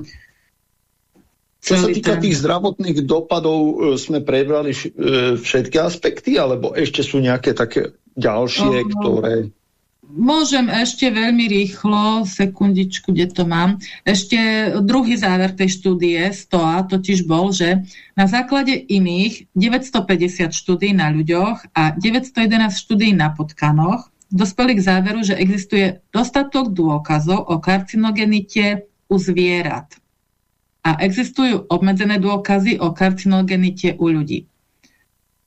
Čo sa týka tých zdravotných dopadov, e, sme prebrali e, všetky aspekty, alebo ešte sú nejaké také ďalšie, uh -huh. ktoré... Môžem ešte veľmi rýchlo, sekundičku, kde to mám. Ešte druhý záver tej štúdie, STOA, totiž bol, že na základe iných 950 štúdí na ľuďoch a 911 štúdí na potkanoch dospeli k záveru, že existuje dostatok dôkazov o karcinogenite u zvierat. A existujú obmedzené dôkazy o karcinogenite u ľudí.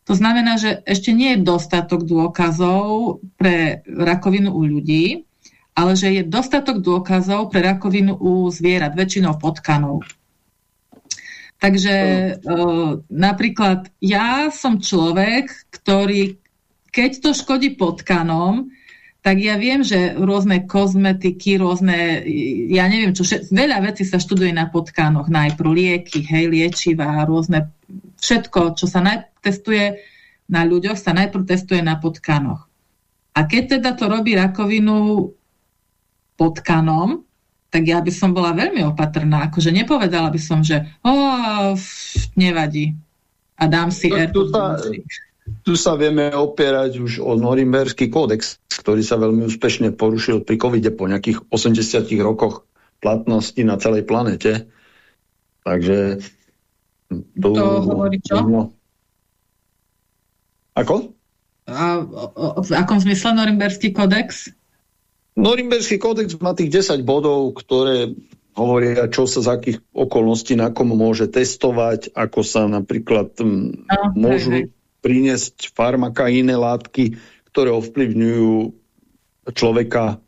To znamená, že ešte nie je dostatok dôkazov pre rakovinu u ľudí, ale že je dostatok dôkazov pre rakovinu u zvierat, väčšinou potkanov. Takže e, napríklad ja som človek, ktorý keď to škodí potkanom, tak ja viem, že rôzne kozmetiky, rôzne, ja neviem čo, veľa vecí sa študuje na potkanoch, najprv lieky, hej, liečiva, rôzne, všetko, čo sa testuje na ľuďoch, sa najprv testuje na potkanoch. A keď teda to robí rakovinu potkanom, tak ja by som bola veľmi opatrná, akože nepovedala by som, že o, nevadí a dám si no, tu, sa, tu sa vieme opierať už o Norimberský kódex, ktorý sa veľmi úspešne porušil pri covide po nejakých 80 rokoch platnosti na celej planete. Takže to hovorí čo? No, ako? A v akom zmysle Norimberský kodex? Norimberský kodex má tých 10 bodov, ktoré hovoria, čo sa z akých okolností na kom môže testovať, ako sa napríklad no, môžu hej, hej. priniesť farmaka iné látky, ktoré ovplyvňujú človeka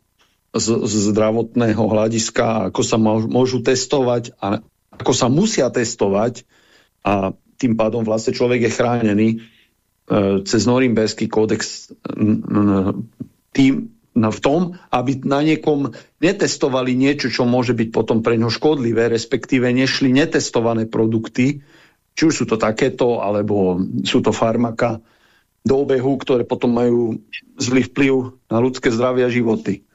z, z zdravotného hľadiska, ako sa môžu testovať a ako sa musia testovať a tým pádom vlastne človek je chránený e, cez Norimberský kódex tým, v tom, aby na niekom netestovali niečo, čo môže byť potom pre ňo škodlivé, respektíve nešli netestované produkty, či už sú to takéto, alebo sú to farmaka do obehu, ktoré potom majú zlý vplyv na ľudské zdravie a životy.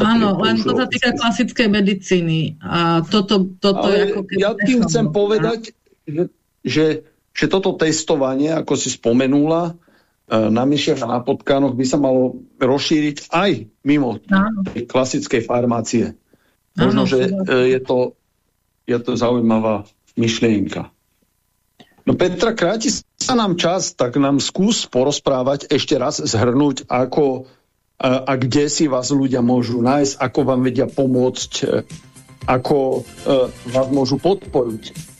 Áno, len to sa týka klasickej medicíny. A toto, toto Ale ako ja tým chcem povedať, že, že, toto testovanie, ako si spomenula, e, na myšiach a na potkánoch by sa malo rozšíriť aj mimo klasickej farmácie. Možno, že e, je to, je to zaujímavá myšlienka. No Petra, kráti sa nám čas, tak nám skús porozprávať, ešte raz zhrnúť, ako a, a kde si vás ľudia môžu nájsť, ako vám vedia pomôcť, e, ako uh, vás môžu podporiť.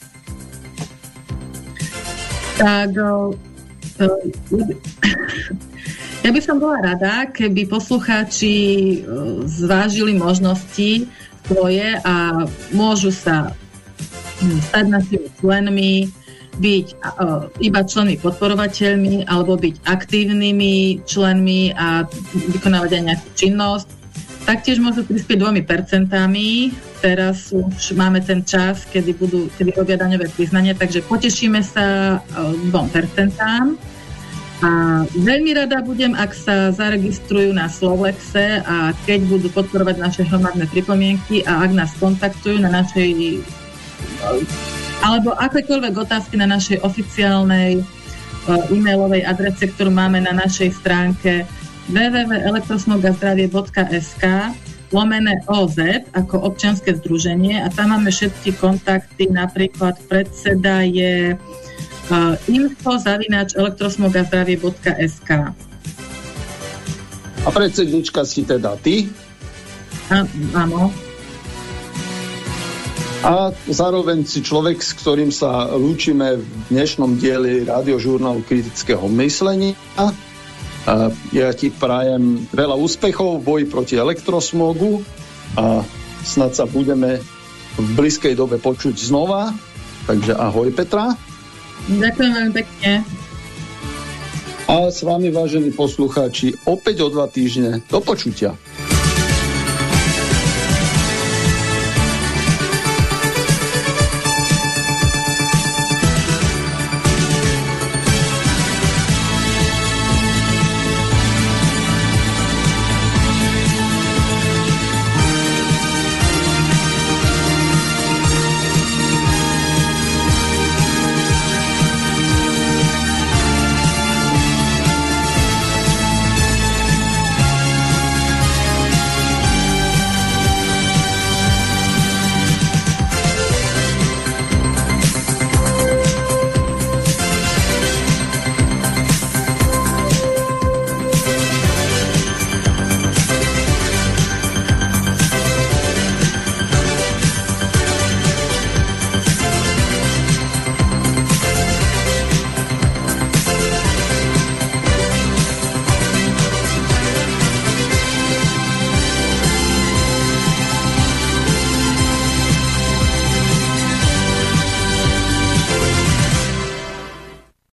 Tak uh, ja by som bola rada, keby poslucháči zvážili možnosti svoje a môžu sa hm, stať našimi členmi, byť uh, iba členmi podporovateľmi alebo byť aktívnymi členmi a vykonávať aj nejakú činnosť. Taktiež môžu prispieť dvomi percentami. Teraz už máme ten čas, kedy, budú, kedy robia daňové priznanie, takže potešíme sa uh, dvom percentám. A veľmi rada budem, ak sa zaregistrujú na Slovlexe a keď budú podporovať naše hromadné pripomienky a ak nás kontaktujú na našej alebo akékoľvek otázky na našej oficiálnej uh, e-mailovej adrese, ktorú máme na našej stránke www.elektrosmogazdravie.sk lomené OZ ako občianske združenie a tam máme všetky kontakty, napríklad predseda je uh, info zavináč elektrosmogazdravie.sk A predsednička si teda ty? A, áno. A zároveň si človek, s ktorým sa lúčime v dnešnom dieli radiožurnálu kritického myslenia. A ja ti prajem veľa úspechov v boji proti elektrosmogu a snad sa budeme v blízkej dobe počuť znova. Takže ahoj Petra. Ďakujem veľmi pekne. A s vami, vážení poslucháči, opäť o dva týždne. Do počutia.